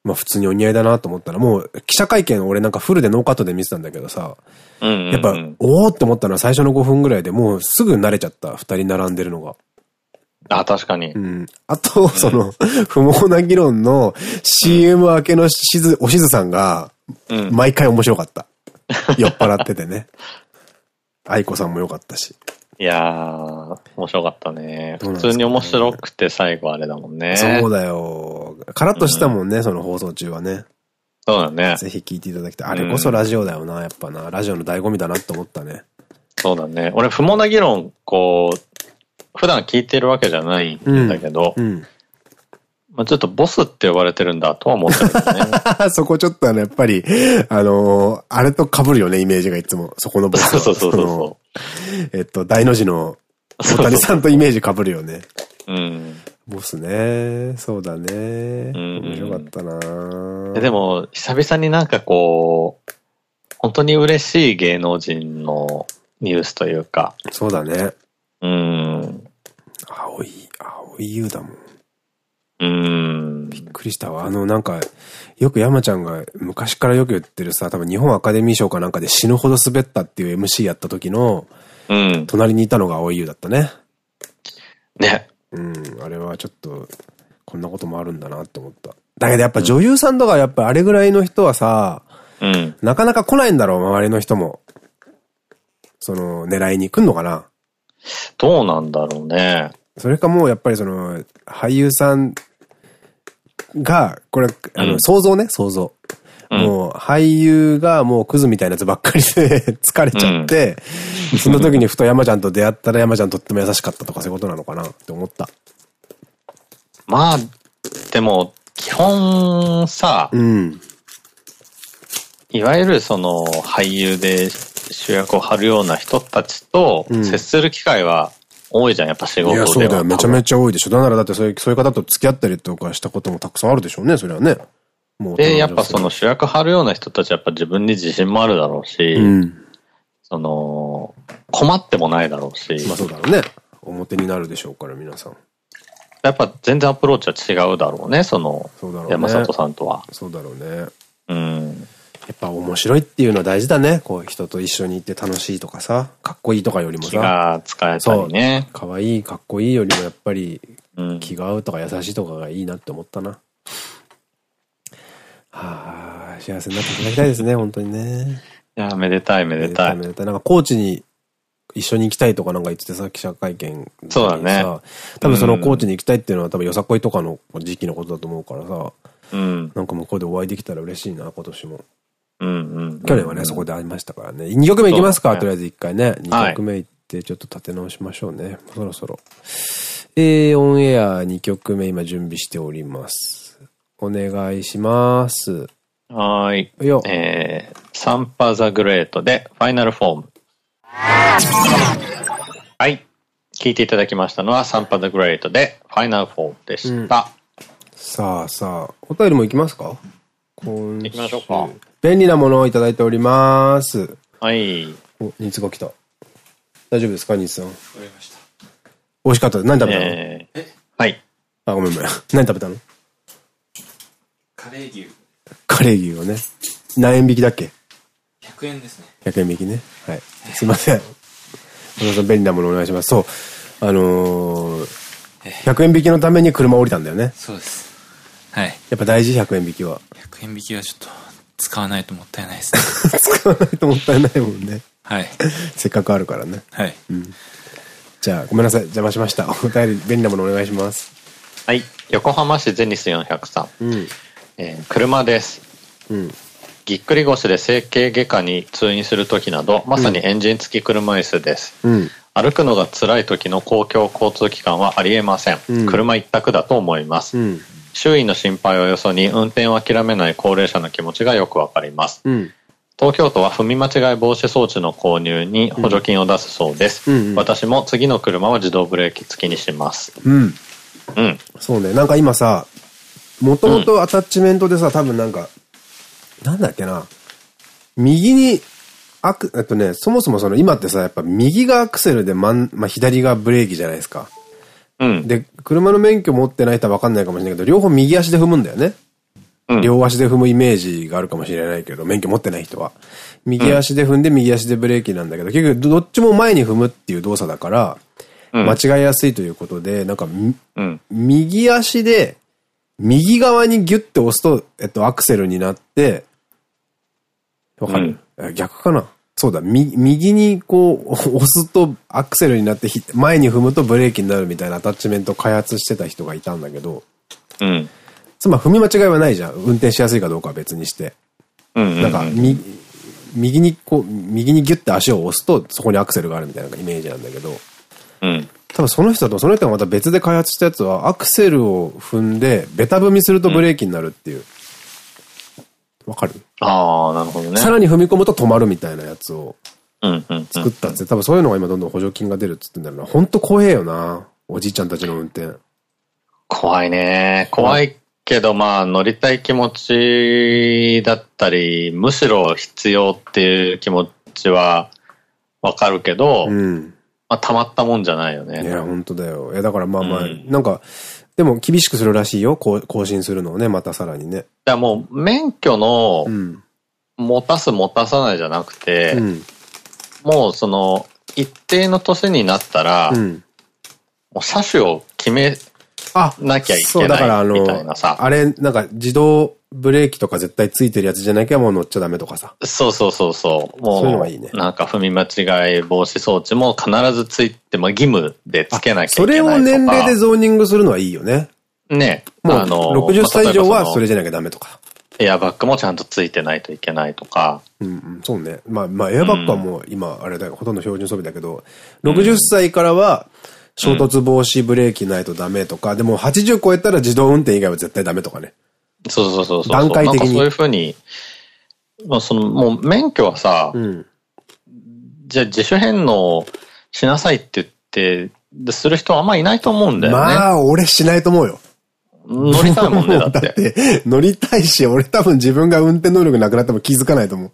まあ普通にお似合いだなと思ったら、もう記者会見俺なんかフルでノーカットで見てたんだけどさ、やっぱ、おおって思ったのは最初の5分ぐらいでもうすぐ慣れちゃった、二人並んでるのが。あ、確かに。うん。あと、その、不毛な議論の CM 明けのしず、おしずさんが、毎回面白かった。酔っ払っててね。愛子さんも良かったし。いやー、面白かったね。普通に面白くて最後あれだもんね。そうだよ。カラッとしたもんね、その放送中はね。そうだね。ぜひ聞いていただきたい。あれこそラジオだよな、やっぱな。ラジオの醍醐味だなって思ったね。そうだね。俺、不毛な議論、こう、普段聞いてるわけじゃないんだけど、うんうんまあちょっとボスって呼ばれてるんだとは思ったけどね。[LAUGHS] そこちょっとあの、やっぱり、あのー、あれと被るよね、イメージがいつも。そこのボス。[LAUGHS] そうそうそうそう。[LAUGHS] えっと、大の字の大谷さんとイメージ被るよね。うん。ボスね。そうだね。面白かったなでも、久々になんかこう、本当に嬉しい芸能人のニュースというか。そうだね。うん。青い、青い優だもん。うん。びっくりしたわ。あの、なんか、よく山ちゃんが昔からよく言ってるさ、多分日本アカデミー賞かなんかで死ぬほど滑ったっていう MC やった時の、うん。隣にいたのが青い優だったね。ね。うん。あれはちょっと、こんなこともあるんだなって思った。だけどやっぱ女優さんとかやっぱあれぐらいの人はさ、うん。なかなか来ないんだろう、周りの人も。その、狙いに来んのかなどうなんだろうね。それかもうやっぱりその、俳優さんが、これ、あの、想像ね、想像。もう、俳優がもうクズみたいなやつばっかりで [LAUGHS] 疲れちゃって、その時にふと山ちゃんと出会ったら山ちゃんとっても優しかったとかそういうことなのかなって思った。まあ、でも、基本さ、うん、いわゆるその俳優で主役を張るような人たちと接する機会は多いじゃん、やっぱ仕事で。いや、そうだよ。めちゃめちゃ多いでしょ。だからだってそういう、そういう方と付き合ったりとかしたこともたくさんあるでしょうね、それはね。もう。で、やっぱその主役張るような人たちはやっぱ自分に自信もあるだろうし、うん、その、困ってもないだろうし。まあそうだろうね。表になるでしょうから、皆さん。やっぱ全然アプローチは違うだろうね、その、山里さんとは。そうだろうね。うん。やっぱ面白いっていうのは大事だね。こう人と一緒にいて楽しいとかさ、かっこいいとかよりもさ。気が使えたりね。かわいい、かっこいいよりもやっぱり、気が合うとか優しいとかがいいなって思ったな。はあ、幸せになっていただきたいですね、本当にね。いや、めでたい、めでたい。めでたい。なんか、コーチに一緒に行きたいとかなんか言っててさ、記者会見そうだね。多分そのコーチに行きたいっていうのは多分よさこいとかの時期のことだと思うからさ。うん。なんか向こうでお会いできたら嬉しいな、今年も。去年はね、そこで会いましたからね。2曲目いきますか、とりあえず1回ね。2曲目いって、ちょっと立て直しましょうね。そろそろ。えー、オンエア2曲目今準備しております。お願いします。はい。よ。えー、サンパザグレートでファイナルフォーム。はい。聞いていただきましたのはサンパザグレートでファイナルフォームでした。うん、さあさあ、お便りもいきますか？行きましょうか。便利なものをいただいております。はい。お、ニツが来た。大丈夫ですか、ニツさん？わかりました。美味しかった。何食べたの？えー、はい。あ、ごめんごめん。[LAUGHS] 何食べたの？カレー牛。カレー牛をね。何円引きだっけ ?100 円ですね。100円引きね。はい。すいません。小野さん、便利なものお願いします。そう。あのー、100円引きのために車降りたんだよね。そうです。はい。やっぱ大事、100円引きは。100円引きはちょっと。使わないともったいないですね。[LAUGHS] 使わないともったいないもんね。はい。せっかくあるからね。はい。うん。じゃあ、ごめんなさい。邪魔しました。お便り、便利なものお願いします。はい。横浜市ゼニス403。うん。えー、車です。うん。ぎっくり腰で整形外科に通院する時など、まさにエンジン付き車椅子です。うん。歩くのが辛い時の公共交通機関はありえません。うん、車一択だと思います。うん周囲の心配をよそに運転を諦めない高齢者の気持ちがよくわかります。うん、東京都は踏み間違い防止装置の購入に補助金を出すそうです。うんうん、私も次の車は自動ブレーキ付きにします。うん。うん。そうね。なんか今さ、もともとアタッチメントでさ、多分なんか、なんだっけな。右に、アク、えっとね、そもそもその今ってさ、やっぱ右がアクセルで真ん、まあ、左がブレーキじゃないですか。うん。で、車の免許持ってない人は分かんないかもしれないけど、両方右足で踏むんだよね。うん両足で踏むイメージがあるかもしれないけど、免許持ってない人は。右足で踏んで右足でブレーキなんだけど、結局どっちも前に踏むっていう動作だから、うん間違いやすいということで、なんかみ、うん。右足で、右側にギュッて押すと、えっと、アクセルになって、わかる、え逆かな？そうだ、み、右にこう、[LAUGHS] 押すとアクセルになってひ、前に踏むとブレーキになるみたいなアタッチメントを開発してた人がいたんだけど、うん。つまり踏み間違いはないじゃん。運転しやすいかどうかは別にして。うん。なんか、み、右にこう、右にギュッて足を押すと、そこにアクセルがあるみたいなイメージなんだけど、うん。多分その人とその人がまた別で開発したやつは、アクセルを踏んで、ベタ踏みするとブレーキになるっていう。わ、かる？ああ、なるほどね。さらに踏み込むと止まるみたいなやつをうんうん。作ったって、多分そういうのが今どんどん補助金が出るっつってんだろうな。ほんと怖えよな。おじいちゃんたちの運転。怖いね。怖いけど、まあ、乗りたい気持ちだったり、むしろ必要っていう気持ちはわかるけど、うん。まあ、たまったもんじゃないよね。いや、本当だよ。いや、だからまあまあ、うんなんか、でも厳しくするらしいよ。こう更新するのをね、またさらにね。だからもう、免許のうん。持たす持たさないじゃなくて、うん。もうその、一定の年になったら、うん。もう車種を決めあ、なきゃいけだからあないみたいのな、さ。あれ、なんか自動ブレーキとか絶対ついてるやつじゃなきゃもう乗っちゃダメとかさ。そうそうそうそう。もう、そういうのがいいねなんか踏み間違い防止装置も必ずついて、まあ義務でつけなきゃそいけないとか。れを年齢でゾーニングするのはいいよね。ね。もうあの60歳以上はそれじゃなきゃダメとか。エアバッグもちゃんとついてないといけないとか。うんうん、そうね。まあ、まあ、エアバッグはもう今、あれだよ、ほとんど標準装備だけど、60歳からは、衝突防止ブレーキないとダメとか、でも80超えたら自動運転以外は絶対ダメとかね。そうそうそうそう。段階的にそういうふうに、まあその、もう免許はさ、うん。じゃあ自主返納しなさいって言って、でする人はあんまいないと思うんだよね。まあ、俺しないと思うよ。乗りたいもんね、だっ。だってて、乗りたいし、俺多分自分が運転能力なくなっても気づかないと思う。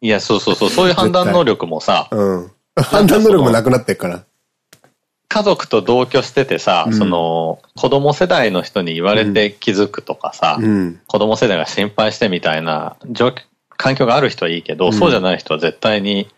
いや、そうそうそう、そういう判断能力もさ、うん。判断能力もなくなってっから。家族と同居しててさ、うんその、子供世代の人に言われて気づくとかさ、うん。子供世代が心配してみたいな状況、環境がある人はいいけど、うんそうじゃない人は絶対に。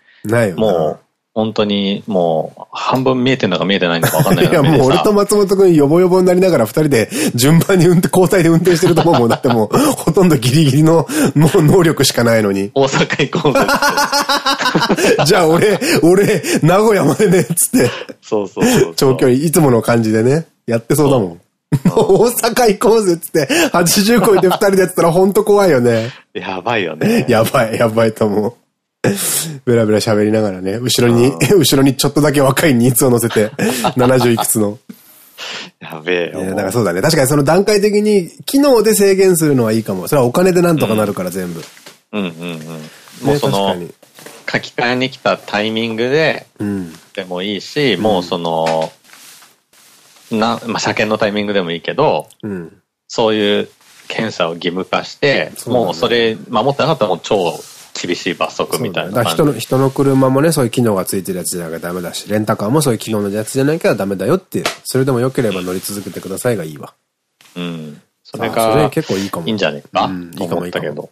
もう、本当に、もう、半分見えてんのか見えてないのか分かんないいや、もう俺と松本くんヨボヨボになりながら二人で順番に運転、交代で運転してると思うもん。だってもう、[LAUGHS] ほとんどギリギリの、もう能力しかないのに。大阪行こうぜ。[LAUGHS] じゃあ俺、俺、名古屋までね、つって、そうそうそう。長距離、いつもの感じでね、やってそうだもん。大阪行こうぜっつって、80超えて二人でやってたらほんと怖いよね。やばいよね。やばい、やばいと思う。[LAUGHS] ベラベラ喋りながらね、後ろに、[LAUGHS] 後ろにちょっとだけ若いニーツを乗せて、[LAUGHS] 70いくつの。やべえよ。だからそうだね。確かにその段階的に、機能で制限するのはいいかも。それはお金でなんとかなるから全部。うんうんうん。もうそのね確か、に。書き換えに来たタイミングで、うん。でもいいし、もうその、な、まあ、車検のタイミングでもいいけど、うん。そういう検査を義務化して、そうだねもうそれ守ってなかったらもう超厳しい罰則みたいな人の。人の車もね、そういう機能がついてるやつじゃなきゃダメだし、レンタカーもそういう機能のやつじゃなきゃダメだよって、それでも良ければ乗り続けてくださいがいいわ。うん。それあそれが、結構いいかも。いいんじゃねえか、うんと思ったけど。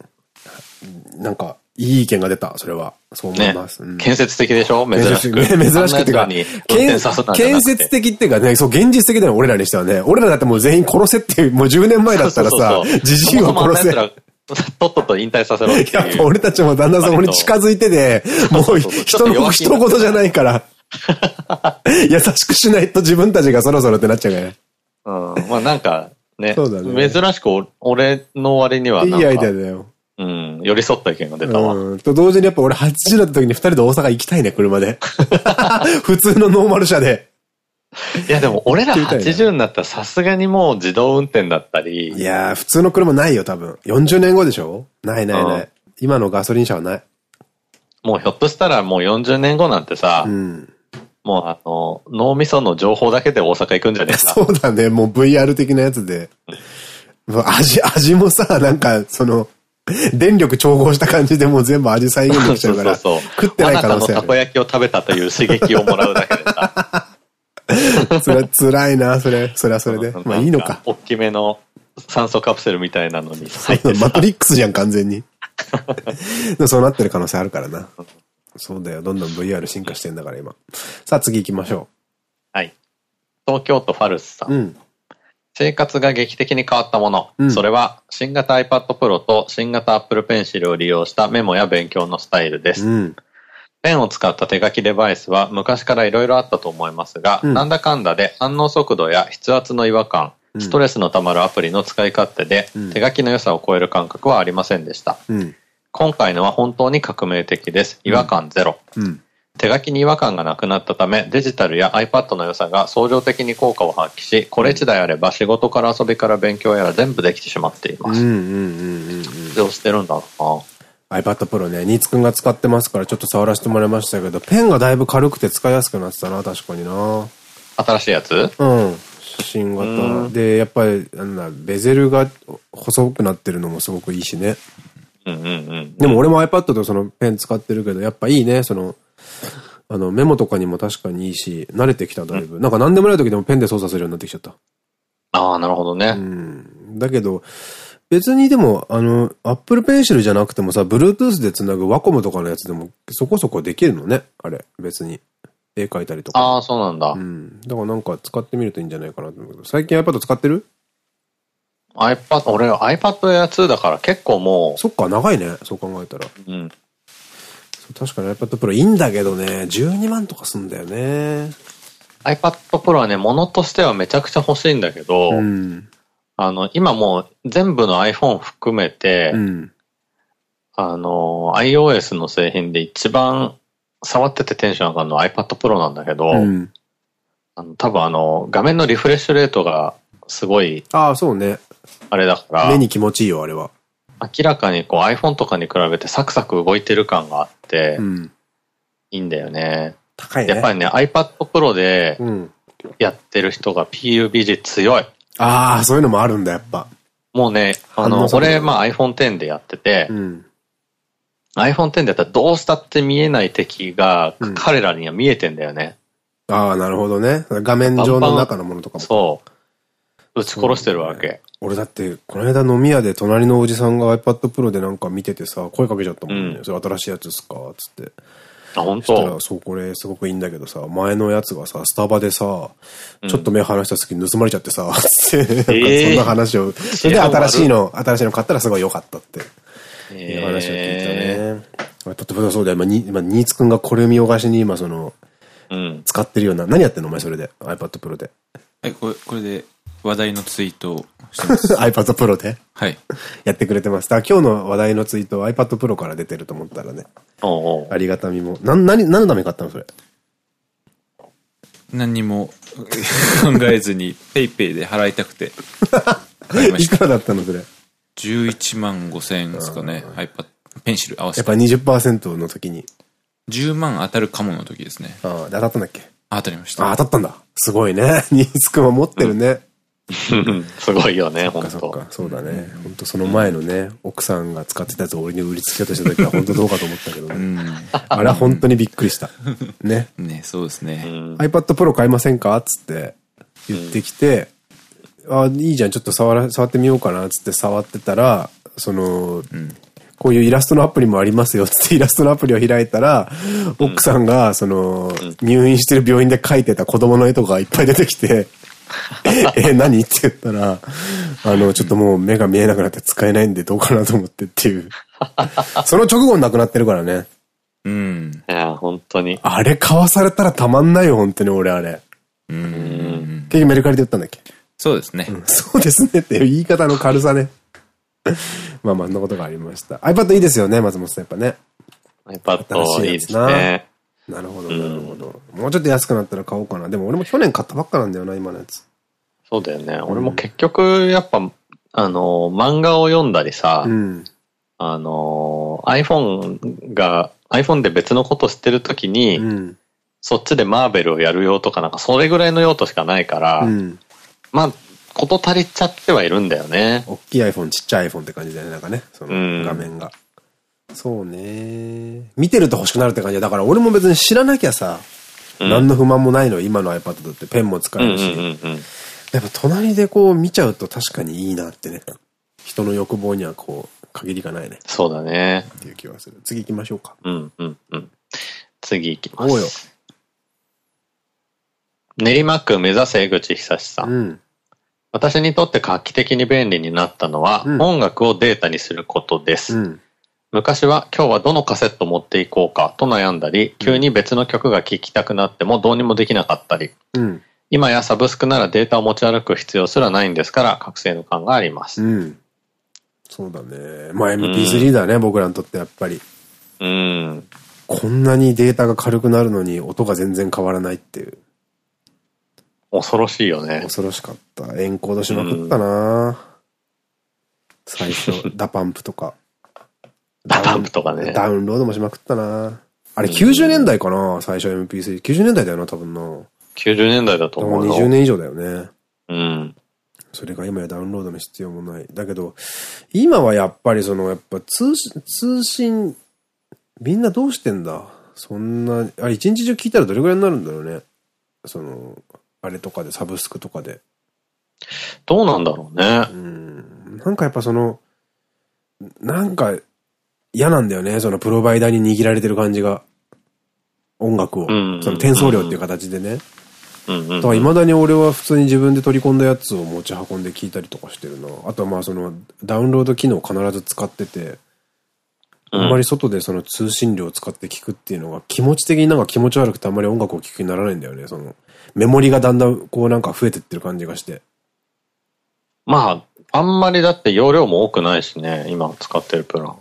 なんか、いい意見が出た、それは。そう思いねます。うん。建設的でしょ？珍しく。ね珍しくってか建設的っていうかね、そう、現実的だよ、俺らにしてはね。俺らだってもう全員殺せっていう、もう10年前だったらさ、じじいを殺せ。せ。とっとと引退させろっていう。やっぱ俺たちもだんだんそこに近づいてて、[LAUGHS] もう人の、人事じゃないから。[LAUGHS] 優しくしないと自分たちがそろそろってなっちゃうからね。うん。まあなんか、ね。そうだね珍しくお俺の割にはいなんか。いアイデアだよ。うん。寄り添った意見が出たわ。うん。と同時にやっぱ俺80だった時に二人で大阪行きたいね、車で。[LAUGHS] 普通のノーマル車で。いやでも俺ら行ってみたいな80になったらさすがにもう自動運転だったり。いやー、普通の車ないよ、多分。40年後でしょ？ないないなうんい。今のガソリン車はない。もうひょっとしたらもう40年後なんてさ、うん。もうあの、脳みその情報だけで大阪行くんじゃねえか。[LAUGHS] そうだね、もう VR 的なやつで。もう味、味もさ、なんか、その、電力調合した感じでもう全部味再現できちゃうから、[LAUGHS] そうそうそう食ってない可能性ああなたのたこ焼きを食べたという刺激をもらうだけでさ。[LAUGHS] る。それ、辛いな、それ、それはそれで。まあいいのか。大きめの酸素カプセルみたいなのに入ってマトリックスじゃん、完全に。[LAUGHS] そうなってる可能性あるからな。そうだよ。どんどん VR 進化してんだから今。さあ次行きましょはい。東京都ファルスさん。う。うん。生活が劇的に変わったもの。うんそれは、新型 iPad Pro と新型 Apple Pencil を利用したメモや勉強のスタイルです。うん。ペンを使った手書きデバイスは昔から色々あったと思いますが、うんなんだかんだで反応速度や筆圧の違和感、うんストレスのたまるアプリの使い勝手で、うん手書きの良さを超える感覚はありませんでした。うん。今回のは本当に革命的です。違和感ゼロ。うん。手書きに違和感がなくなったため、デジタルや iPad の良さが相乗的に効果を発揮し、これ一台あれば仕事から遊びから勉強やら全部できてしまっています。どうしてるんだろうな。iPad Pro ね、ニーツくんが使ってますからちょっと触らせてもらいましたけど、ペンがだいぶ軽くて使いやすくなってたな、確かにな。新しいやつ？うん。新型。で、やっぱり、なんだ、ベゼルが細くなってるのもすごくいいしね。うんうんうん。でも俺も iPad とそのペン使ってるけど、やっぱいいね、その、あの、メモとかにも確かにいいし、慣れてきた、だいぶ。なんか何でもない時でもペンで操作するようになってきちゃった。ああ、なるほどね。うん。だけど、別にでも、あの、Apple Pencil じゃなくてもさ、Bluetooth でつなぐワコムとかのやつでもそこそこできるのね。あれ、別に。絵描いたりとか。ああ、そうなんだ。うん。だからなんか使ってみるといいんじゃないかなと思うけど。最近 iPad 使ってる？iPad、俺 iPad Air 2だから結構もそっか、長いね。そう考えたら。う、うん。確かに iPad Pro いいんだけどね、12万とかすんだよね。iPad Pro はね、物としてはめちゃくちゃ欲しいんだけど、うん。あの、今もう全部の iPhone 含めて、うん。あの、iOS の製品で一番触っててテンション上がるのは iPad Pro なんだけど、うん。あの多分あの、画面のリフレッシュレートがすごい、ああ、そうね。あれだから、目に気持ちいいよ、あれは。明らかにこう iPhone とかに比べてサクサク動いてる感があってう、ん。いいんだよね。高いね。やっぱりね、iPad Pro でうん。やってる人が PUBG 強い。ああ、そういうのもあるんだ、やっぱ。もうね、あの、反応速度俺、まあ iPhone X でやってて、うん。iPhone X でやったらどうしたって見えない敵がうん彼らには見えてんだよね。ああ、なるほどね。画面上の中のものとかも。そう。撃ち殺してるわけ。俺だって、この間飲み屋で隣のおじさんが iPad Pro でなんか見ててさ、声かけちゃったもんね。うんそれ新しいやつっすかつって。あ、本そした当ら、そう、これすごくいいんだけどさ、前のやつがさ、スタバでさ、うんちょっと目離した隙に盗まれちゃってさ、そ [LAUGHS] えーんな話を、それで新しいの、新しいの買ったらすごい良かったって。いう話を聞いたえね。iPad Pro そうだよ。今、ニーツくんがこれ見よがしに今、その、うん。使ってるような、何やってんのお前それで？iPad Pro で。はい、これ、これで話題のツイートをしてます。[LAUGHS] iPad Pro で？はい。やってくれてます。だ今日の話題のツイートは iPad Pro から出てると思ったらね。おうおうありがたみも。な、なに、何のために買ったのそれ？何にも [LAUGHS] 考えずに、ペイペイで払いたくて、買いました。いくらだったのそれ？11万5千円ですかね。iPad、ペンシル合わせ。やってぱ20%の時に。10万当たるかもの時ですね。ああ、で当たったんだっけ？あ当たりました。あ、当たったんだ。すごいね。[LAUGHS] ニーツくんは持ってるね。[LAUGHS] すごいよね、そっ本当かそっか。そうだね。本当その前のね、奥さんが使ってたやつを俺に売りつけようとした時は本当どうかと思ったけどうね。ん。あれは本当にびっくりした。ね。[LAUGHS] ね、そうですね。うん iPad Pro 買いませんか？つって言ってきて、あ、いいじゃん、ちょっと触ら、触ってみようかな、つって触ってたら、その、うん。こういうイラストのアプリもありますよ、つってイラストのアプリを開いたら、奥さんが、その、入院してる病院で描いてた子供の絵とかいっぱい出てきて、[LAUGHS] え、何？[LAUGHS] って言ったら、あの、ちょっともう目が見えなくなって使えないんでどうかなと思ってっていう。[LAUGHS] その直後に亡くなってるからね。うん。いや、本当に。あれ買わされたらたまんないよ、本当に俺あれ。うん。結局メルカリで売ったんだっけ？そうですね。そうですねっていう言い方の軽さね。まあまあ、そんなことがありました。iPad いいですよね、松本さん、やっぱね。iPad いいですね。なるほど、なるほど。もうちょっと安くなったら買おうかな。でも俺も去年買ったばっかなんだよな、今のやつ。そうだよね。俺も結局、やっぱ、あの、漫画を読んだりさ、うん。あの、iPhone が、iPhone で別のことしてるときに、うん。そっちでマーベルをやる用とかなんか、それぐらいの用途しかないから、うん。まあ、こと足りちゃってはいるんだよね。大きい iPhone、ちっちゃい iPhone って感じだよね、なんかね。そうんの画面が。そうね。見てると欲しくなるって感じだ。だから俺も別に知らなきゃさ、うん何の不満もないのよ、今の iPad だってペンも使えるし。やっぱ隣でこう見ちゃうと確かにいいなってね。人の欲望にはこう、限りがないね。そうだね。っていう気はする。次行きましょうか。うん、うん、うん。次行きます。おうよ。練馬区目指せ江口久志さん。うん。私にとって画期的に便利になったのは、うん音楽をデータにすることです。うん。昔は今日はどのカセット持っていこうかと悩んだり、急に別の曲が聴きたくなってもどうにもできなかったり、うん。今やサブスクならデータを持ち歩く必要すらないんですから、覚醒の感があります。うん。そうだね。まあ MP3 だね、僕らにとってやっぱり。うん。こんなにデータが軽くなるのに音が全然変わらないっていう。恐ろしいよね。恐ろしかった。エンコードしまくったな、最初、 DA PUMPとか。 DA PUMPとかね。ダウンロードもしまくったなあれ90年代かな？最初 MP3。90年代だよな、多分な。90年代だと思うよ。20年以上だよね。うん。それが今やダウンロードの必要もない。だけど、今はやっぱりその、やっぱ通信、通信、みんなどうしてんだ？そんな、あれ一日中聞いたらどれぐらいになるんだろうね。その、あれとかで、サブスクとかで。どうなんだろうねう。ん。なんかやっぱその、なんか嫌なんだよね。そのプロバイダーに握られてる感じが。音楽を。うんその転送料っていう形でね。だから未だに俺は普通に自分で取り込んだやつを持ち運んで聞いたりとかしてるな。あとはまあそのダウンロード機能を必ず使ってて、あんまり外でその通信量を使って聞くっていうのが気持ち的になんか気持ち悪くてあんまり音楽を聴くにならないんだよね。そのメモリがだんだんこうなんか増えてってる感じがして。まあ、あんまりだって容量も多くないしね、今使ってるプラン。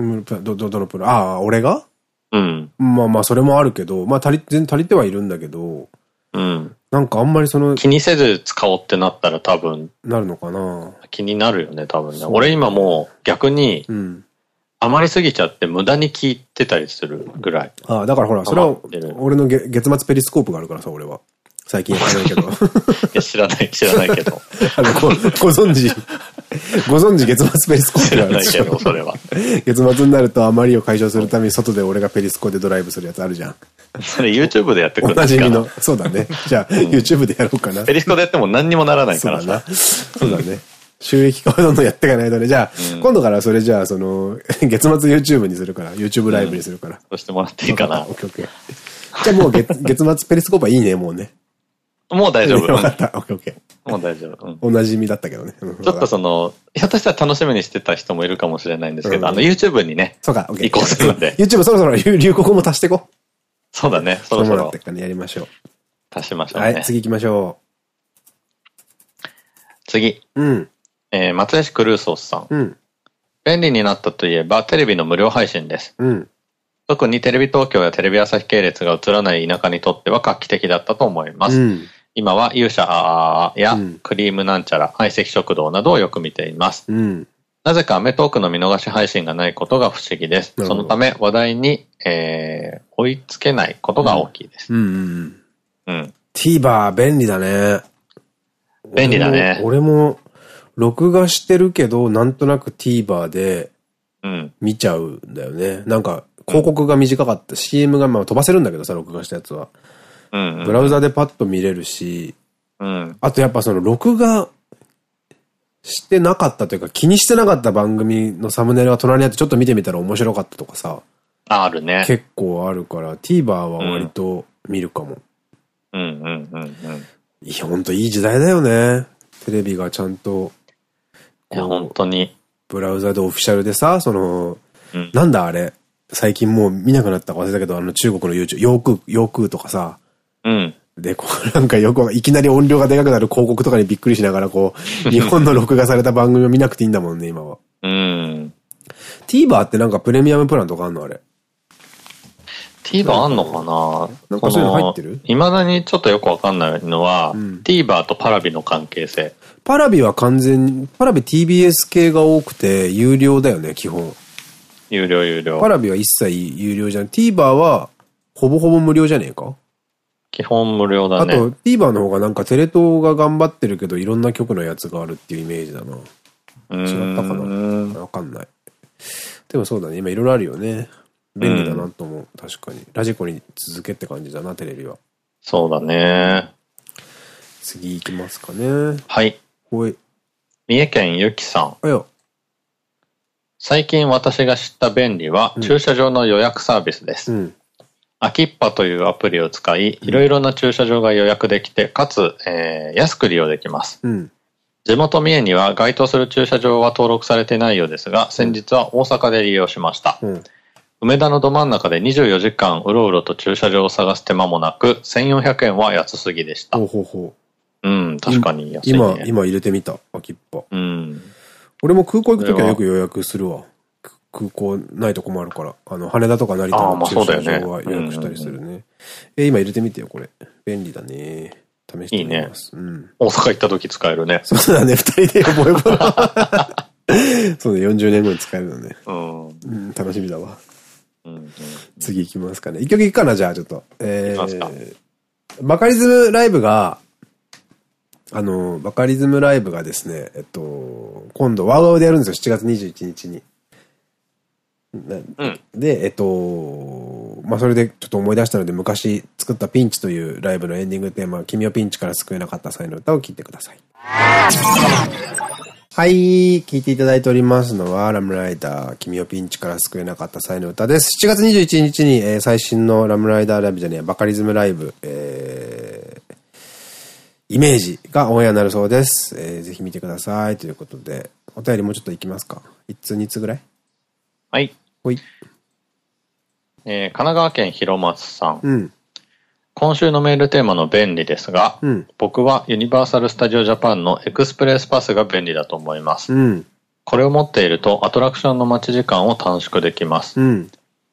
うんど、ど、どのプロああ、俺が？うん。まあまあそれもあるけど、まあ足り、全然足りてはいるんだけど、うん。なんかあんまりその、気にせず使おうってなったら多分なるのかな気になるよね、多分ね。俺今もう逆にうん。余りすぎちゃって無駄に聞いてたりするぐらい。ああ、だからほら、それは俺のげ月末ペリスコープがあるからさ、俺は。最近やってないけど。[LAUGHS] 知らない、知らないけど。[LAUGHS] あの、ご、ご存知、[LAUGHS] [LAUGHS] ご存知月末ペリスコー知プがあるでしょらないけど、それは。月末になると余りを解消するために外で俺がペリスコでドライブするやつあるじゃん。それ YouTube でやってくおるんですか？なじみの。そうだね。[LAUGHS] じゃあ、YouTube でやろうかな。ペリスコでやっても何にもならないからさ。。そうだね。収益化をどんどんやっていかないとね。じゃあ、今度からそれじゃあ、その、[LAUGHS] 月末 YouTube にするから、YouTube ライブにするから。そうしてもらっていいかなオ。ッケーオッケー。じゃあもう月月末ペリスコープはいいね、もうね。もう大丈夫。よかった。オッケーオッケもう大丈夫。うんー。おなじみだったけどね。うんちょっとその、ひょっとしたら楽しみにしてた人もいるかもしれないんですけど、うんあの YouTube にね、そうか。移行するんで YouTube そろそろ流流行語も足していこう。そうだね、そろそろそやりましょ足しましう。ょうね。はい、次行きましょ次。う。うん、えー、松江市クルーソースさん。うん、便利になったといえば、テレビの無料配信です。うん。特にテレビ東京やテレビ朝日系列が映らない田舎にとっては画期的だったと思います。うん。今は勇者やうんクリームなんちゃら、相席食堂などをよく見ています。うん。なぜかアメトークの見逃し配信がないことが不思議です。そのため話題に、えー、追いつけないことが大きいです。うん。うん。うん。TVer 便利だね。便利だね俺も、俺も録画してるけど、なんとなく TVer でうん。見ちゃうんだよね。なんか、広告が短かった。CM がまあ飛ばせるんだけどさ、録画したやつは。うん、ブラウザでパッと見れるし、うん。あとやっぱその録画してなかったというか気にしてなかった番組のサムネイルが隣にあってちょっと見てみたら面白かったとかさ、あるね。結構あるから TVer は割と見るかも。うんうんうんうん。いや、ほんといい時代だよね。テレビがちゃんと、いや、本当に。ブラウザでオフィシャルでさ、その、うんなんだあれ、最近もう見なくなったか忘れたけど、あの中国の YouTube、ヨーク、ヨークとかさ、うん。で、こうなんかよくわいきなり音量がでかくなる広告とかにびっくりしながら、こう、[LAUGHS] 日本の録画された番組を見なくていいんだもんね、今は。うん。TVer ってなんかプレミアムプランとかあんのあれ？TVer あんのかな？なんかそういうの入ってる？いまだにちょっとよくわかんないのは、うん TVer とパラビの関係性。パラビは完全に、パラビ TBS 系が多くて有料だよね、基本。有料有料パ。ラビは一切有料じゃん。TVer はほぼほぼ無料じゃねえか？基本無料だね。あと TVer の方がなんかテレ東が頑張ってるけどいろんな曲のやつがあるっていうイメージだな。違ったかな？うんわかんない。でもそうだね、今いろいろあるよね。便利だなと思う。確かに。ラジコに続けって感じだな、テレビは。そうだね。次行きますかね。はい。ほい。三重県ゆきさん。あよ。最近私が知った便利は、駐車場の予約サービスです。うん。アキッパというアプリを使い、いろいろな駐車場が予約できて、かつ、えー安く利用できます。うん。地元三重には該当する駐車場は登録されていないようですが、先日は大阪で利用しました。うん。梅田のど真ん中で24時間うろうろと駐車場を探す手間もなく、1400円は安すぎでしたほ。うほうほうん、確かにう。安い、ね。今、今入れてみた。秋っぱ。うん。俺も空港行くときはよく予約するわ。く空港ないとこもあるから。あの、羽田とか成田の駐車場は予約したりするね。え、今入れてみてよ、これ。便利だね。試してみます。うん。大阪行った時使えるね。そうだね、二人で覚え物。[LAUGHS] そうね、40年後に使えるのね。うん。楽しみだわ。うん次行きますかね。一曲行くかな、じゃあ、ちょっと。えー、バカリズムライブが、あの、バカリズムライブがですね、えっと、今度、ワウワウでやるんですよ、7月21日に。うんで、えっと、まあ、それでちょっと思い出したので、昔作ったピンチというライブのエンディングテーマ、君をピンチから救えなかった際の歌を聴いてください。はい、聴いていただいておりますのは、ラムライダー、君をピンチから救えなかった際の歌です。7月21日に、えー最新のラムライダーライブじゃねえ、バカリズムライブ、えーイメージがオンエアになるそうです。えーぜひ見てください。ということで、お便りもうちょっといきますか。1通2通ぐらい？はい。ほい。えー神奈川県広松さん。うん。今週のメールテーマの便利ですが、うん。僕はユニバーサル・スタジオ・ジャパンのエクスプレスパスが便利だと思います。うん。これを持っているとアトラクションの待ち時間を短縮できます。うん。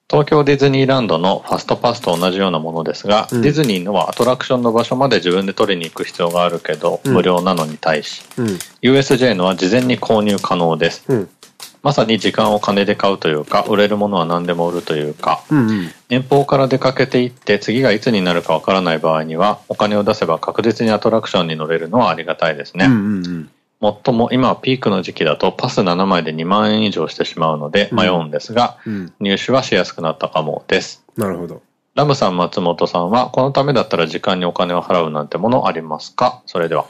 東京ディズニーランドのファストパスと同じようなものですが、うんディズニーのはアトラクションの場所まで自分で取りに行く必要があるけど、うん無料なのに対し、うん。USJ のは事前に購入可能です。うん。まさに時間を金で買うというか、売れるものは何でも売るというか、うん。うん。遠方から出かけていって次がいつになるかわからない場合には、お金を出せば確実にアトラクションに乗れるのはありがたいですね。うん。うん。もっとも今はピークの時期だとパス7枚で2万円以上してしまうので迷うんですが、うん。入手はしやすくなったかもです。なるほど。ラムさん、松本さんは、このためだったら時間にお金を払うなんてものありますか？それでは。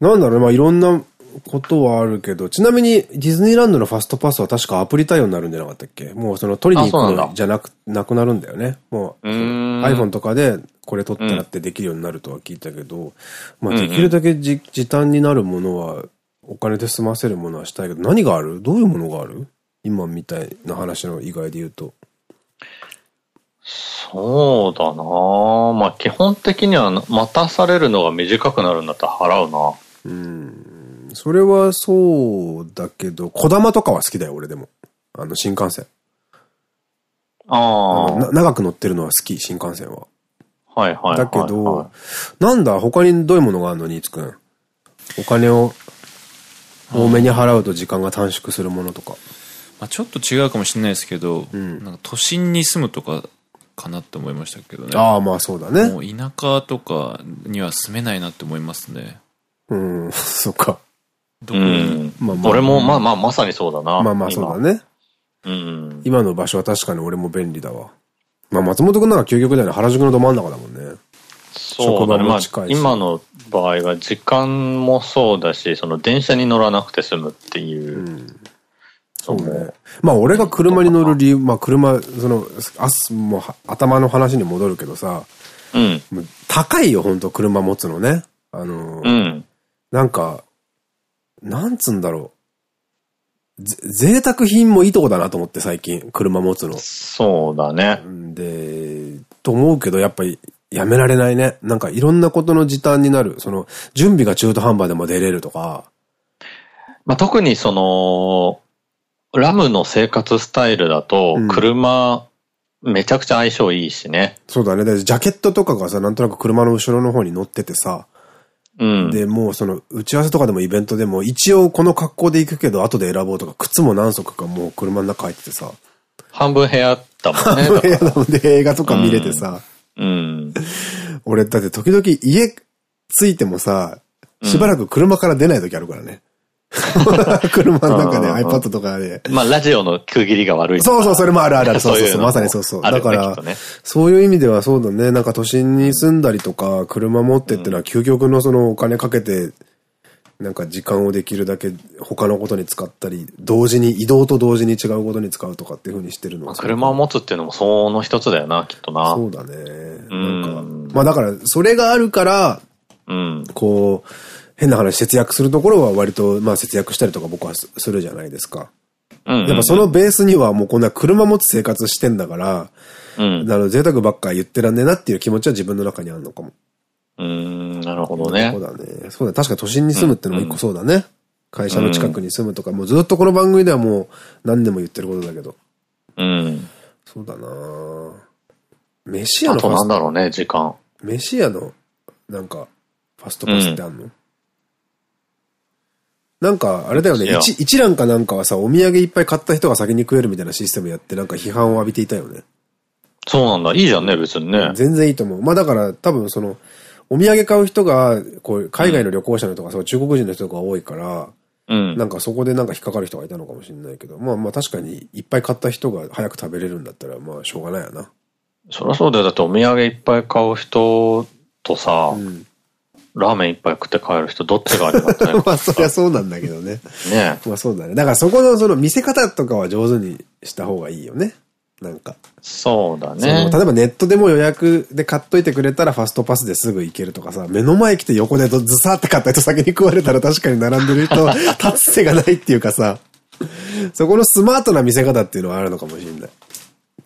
なんだろうね、まあいろんなことはあるけど、ちなみにディズニーランドのファストパスは確かアプリ対応になるんじゃなかったっけ？もうその取りに行くのじゃなく、なくなるんだよね。もう、iPhone とかでこれ取ったらってできるようになるとは聞いたけど、まあできるだけじ時短になるものは、お金で済ませるものはしたいけど、何がある？どういうものがある？今みたいな話の以外で言うと。そうだなぁまあ基本的には待たされるのが短くなるんだったら払うな。うん。それはそうだけど、小玉とかは好きだよ、俺でも。あの、新幹線。ああ。な長く乗ってるのは好き、新幹線は。はいはいはい、はい。だけど、なんだ、他にどういうものがあるのに、いつくん？お金を多めに払うと時間が短縮するものとか。まあ、ちょっと違うかもしれないですけど、んなんか都心に住むとかかなって思いましたけどね。ああ、まあそうだね。もう田舎とかには住めないなって思いますね。うん、[LAUGHS] そっか。うどこに、ん。まあまあ俺もまあまあまさにそうだな。まあまあそうだね。今。うん。今の場所は確かに俺も便利だわ。まあ松本くんなんか究極だよね。原宿のど真ん中だもんね。そうだね。まあ今の場合は時間もそうだし、その電車に乗らなくて済むっていう。そうね。まあ俺が車に乗る理由、まあ車、その、あす、も頭の話に戻るけどさ、うん。高いよ、本当車持つのね。あの、うん。なんか、なんつんだろう。ぜ贅沢品もいいとこだなと思って最近、車持つの。そうだね。で、と思うけど、やっぱり、やめられないね。なんかいろんなことの時短になる。その、準備が中途半端でも出れるとか。まあ、特にその、ラムの生活スタイルだとうん、車、めちゃくちゃ相性いいしね。そうだね。で、ジャケットとかがさ、なんとなく車の後ろの方に乗っててさ、うん。で、もうその、打ち合わせとかでもイベントでも、一応この格好で行くけど、後で選ぼうとか、靴も何足かもう車の中入っててさ、半分部屋だもんね。[LAUGHS] だか部屋らなので映画とか見れてさ、うん。俺だって時々家着いてもさ、しばらく車から出ない時あるからね。[LAUGHS] 車の中で iPad とかで。まあ、ラジオの区切りが悪いそうそう、それもあるあるある。そうそうそう。まさにそうそう。だから、そういう意味ではそうだね。なんか都心に住んだりとか、車持ってっていうのは究極のそのお金かけて、なんか時間をできるだけ他のことに使ったり、同時に、移動と同時に違うことに使うとかっていうふうにしてるのは。車を持つっていうのもその一つだよな、きっとな。そうだね。なんか、まあだから、それがあるから、うん、こう、変な話、節約するところは割と、まあ節約したりとか僕はするじゃないですか。やっぱそのベースにはもうこんな車持つ生活してんだから、うん、あの贅沢ばっか言ってらんねえなっていう気持ちは自分の中にあるのかも。うん、なるほどね。そうだね。そうだ、確か都心に住むってのも一個そうだね。うん、会社の近くに住むとか、もうずっとこの番組ではもう何でも言ってることだけど。うん。そうだな飯屋のあとなんだろうね、時間。飯屋の、なんか、ファストパスってあんの、うんなんか、あれだよね。一一覧かなんかはさ、お土産いっぱい買った人が先に食えるみたいなシステムやって、なんか批判を浴びていたよね。そうなんだ。いいじゃんね、別にね。全然いいと思う。まあだから、多分その、お土産買う人が、こう、海外の旅行者の人が、そう、中国人の人が多いから、うん。なんかそこでなんか引っかかる人がいたのかもしれないけど、まあまあ確かに、いっぱい買った人が早く食べれるんだったら、まあしょうがないよな。そりゃそうだよ。だってお土産いっぱい買う人とさ、うん、ラーメン一杯食って帰る人、どっちがありがたい [LAUGHS] まあ、そりゃそうなんだけどね。ねまあそうだね。だからそこのその見せ方とかは上手にした方がいいよね。なんか。そうだね。例えばネットでも予約で買っといてくれたらファストパスですぐ行けるとかさ、目の前来て横でずさって買った人先に食われたら確かに並んでる人、[LAUGHS] 立つ瀬がないっていうかさ、そこのスマートな見せ方っていうのはあるのかもしれない。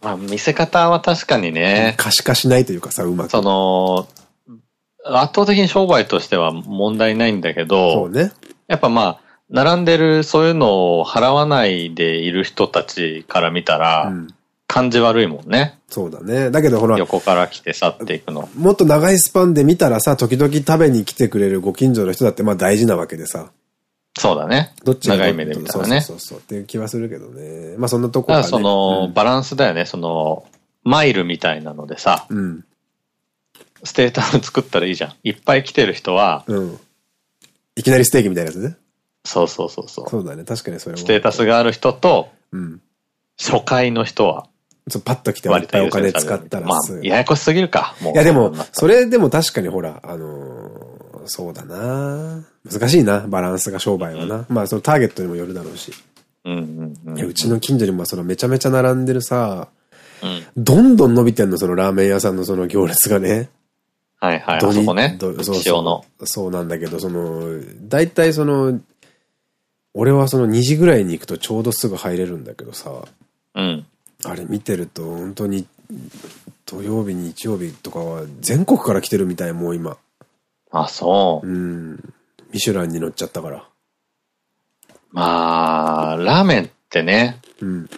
まあ見せ方は確かにね。可視化しないというかさ、うまく。その、圧倒的に商売としては問題ないんだけど、そうね。やっぱまあ、並んでるそういうのを払わないでいる人たちから見たら、うん、感じ悪いもんね。そうだね。だけどほら。横から来て去っていくの。もっと長いスパンで見たらさ、時々食べに来てくれるご近所の人だってまあ大事なわけでさ。そうだね。どっち長い目で見たらね。そうそうそうっていう気はするけどね。まあそんなとこか、ね、その、うん、バランスだよね。その、マイルみたいなのでさ。うん。ステータス作ったらいいじゃん。いっぱい来てる人は、うん。いきなりステーキみたいなやつね。そうそうそうそう。そうだね。確かにそれも。ステータスがある人と、うん。初回の人は、そう、パッと来て割とお金使ったらまあ、ややこしすぎるか。もう。いやでも、それでも確かにほら、あのー、そうだな難しいな、バランスが商売はな。うん、まあ、そのターゲットにもよるだろうし。うんうんうん。いや、うちの近所にもそのめちゃめちゃ並んでるさ、うん、どんどん伸びてんの、そのラーメン屋さんのその行列がね。はいはい、あそこね。そうそう。そうなんだけど、その、大体その、俺はその2時ぐらいに行くとちょうどすぐ入れるんだけどさ、うん。あれ見てると本当に土曜日、日曜日とかは全国から来てるみたい、もう今。あ、そう。うん。ミシュランに乗っちゃったから。まあ、ラーメンってね、うん。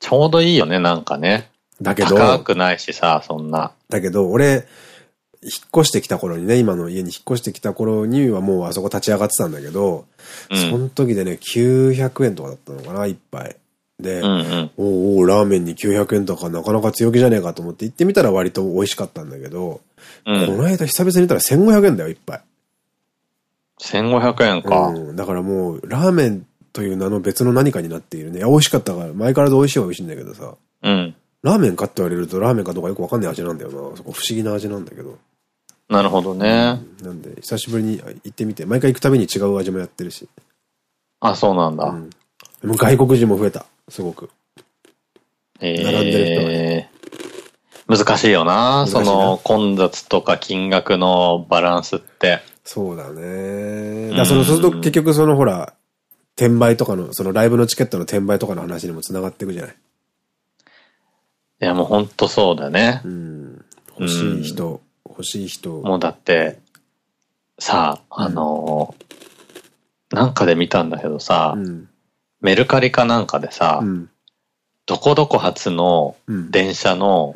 ちょうどいいよね、なんかね。だけど。高くないしさ、そんな。だけど、俺、引っ越してきた頃にね、今の家に引っ越してきた頃にはもうあそこ立ち上がってたんだけど、うん、その時でね、900円とかだったのかな、一杯。で、うんうん、おおラーメンに900円とかなかなか強気じゃねえかと思って行ってみたら割と美味しかったんだけど、うん、この間久々に行ったら1500円だよ、一杯。1500円か。うん。だからもう、ラーメンという名の別の何かになっているね。いや、美味しかったから、前から美味しいは美味しいんだけどさ。うん。ラーメンかって言われるとラーメンかどうかよくわかんない味なんだよな。そこ不思議な味なんだけど。なるほどね、うん。なんで、久しぶりに行ってみて、毎回行くたびに違う味もやってるし。あ、そうなんだ。うん、外国人も増えた。すごく。えー、並んでる人はね。難しいよなその混雑とか金額のバランスって。そうだね。だその、そうすると結局そのほら、転売とかの、そのライブのチケットの転売とかの話にも繋がっていくじゃない。いやもうほんとそうだね。うん。欲しい人、欲しい人。もうだって、さあ、あのー、なんかで見たんだけどさ、うん、メルカリかなんかでさ、うん、どこどこ発の電車の、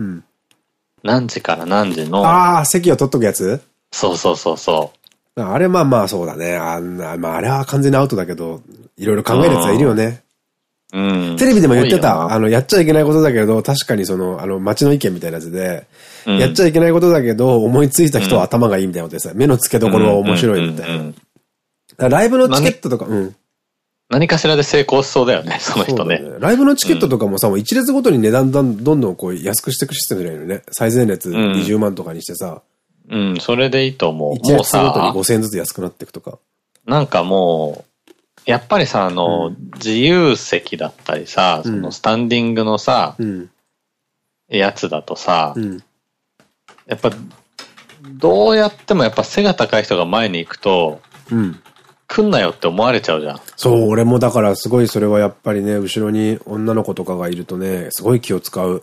何時から何時の、ああ、席を取っとくやつ？そうそうそうそう。あれまあまあそうだね。あんな、まああれは完全にアウトだけど、いろいろ考えるやつはいるよね。うん。テレビでも言ってた、あの、やっちゃいけないことだけど、確かにその、あの、街の意見みたいなやつで、うん、やっちゃいけないことだけど、思いついた人は頭がいいみたいなことでさ、目の付けどころは面白いみたいな。ライブのチケットとか、うん。何かしらで成功しそうだよね、[LAUGHS] その人ね。ねライブのチケットとかもさ、もう一列ごとに値段どんどんこう安くしていくシステムじゃないのね。最前列20万とかにしてさ。うん、うん、それでいいと思う。一列ごとに5000円ずつ安くなっていくとか。なんかもう、やっぱりさ、あの、うん、自由席だったりさ、そのスタンディングのさ、うん、やつだとさ、やっぱ、どうやってもやっぱ背が高い人が前に行くと、うん、来んなよって思われちゃうじゃん。そう、俺もだからすごいそれはやっぱりね、後ろに女の子とかがいるとね、すごい気を使う。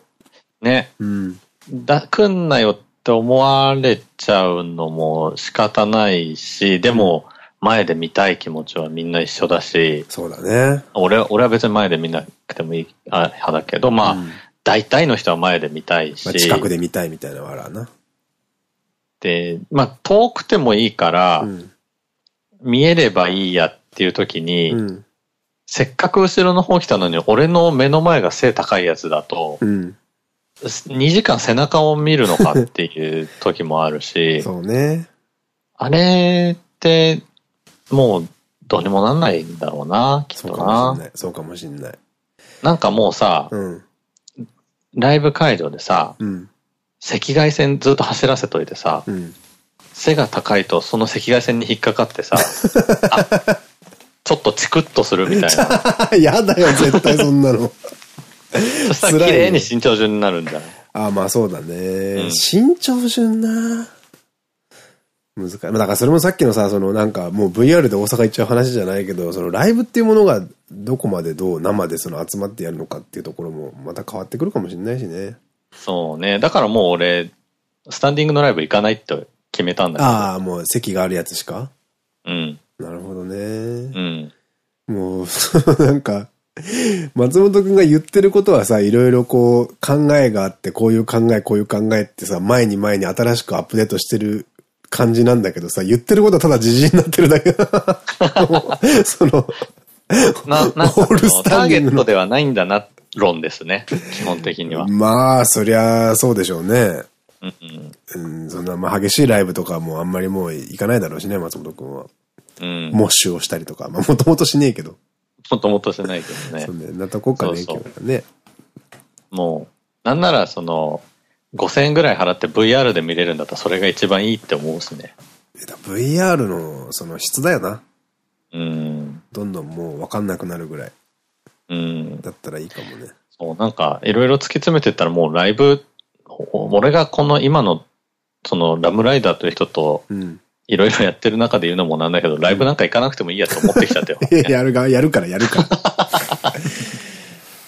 ね。うん。だ、来んなよって思われちゃうのも仕方ないし、でも、前で見たい気持ちはみんな一緒だし。そうだね。俺は、俺は別に前で見なくてもいい派だけど、まあ、うん、大体の人は前で見たいし。まあ、近くで見たいみたいなのはあるな。で、まあ、遠くてもいいから、うん見えればいいやっていう時に、うん、せっかく後ろの方来たのに、俺の目の前が背高いやつだと、うん、2時間背中を見るのかっていう時もあるし、[LAUGHS] そうね。あれって、もうどうにもなんないんだろうな、きっとな。そうかもしんない。なんかもうさ、うん、ライブ会場でさ、うん、赤外線ずっと走らせといてさ、うん背が高いとその赤外線に引っかかってさ、[LAUGHS] ちょっとチクッとするみたいな。[LAUGHS] やだよ、絶対そんなの。そしたら綺麗に身長順になるんじゃない？ああ、まあそうだね。うん、身長順な難しい。だからそれもさっきのさ、そのなんかもう VR で大阪行っちゃう話じゃないけど、そのライブっていうものがどこまでどう生でその集まってやるのかっていうところもまた変わってくるかもしれないしね。そうね。だからもう俺、スタンディングのライブ行かないって決めたんだけど。ああ、もう席があるやつしか？うん。なるほどね。うん。もう、なんか、松本くんが言ってることはさ、いろいろこう考えがあって、こういう考え、こういう考えってさ、前に前に新しくアップデートしてる感じなんだけどさ、言ってることはただ自信になってるだけだ。[LAUGHS] その、な、なんか、ターゲットではないんだな、論ですね。基本的には。まあ、そりゃ、そうでしょうね。うん、そんな、まあ、激しいライブとかもあんまりもう行かないだろうしね、松本くんは。うん。モッシュをしたりとか。まあ、もともとしねえけど。もともとしないけどね。そうね、なとこかね、今日ね。もう、なんなら、その、5000円ぐらい払って VR で見れるんだったらそれが一番いいって思うしね。VR のその質だよな。うん。どんどんもう分かんなくなるぐらい。うん。だったらいいかもね。そう、なんか、いろいろ突き詰めてったらもうライブ俺がこの今の、そのラムライダーという人と、いろいろやってる中で言うのもなんだけど、ライブなんか行かなくてもいいやと思ってきちゃったよ。[LAUGHS] やるが、やるから、やるから。[LAUGHS]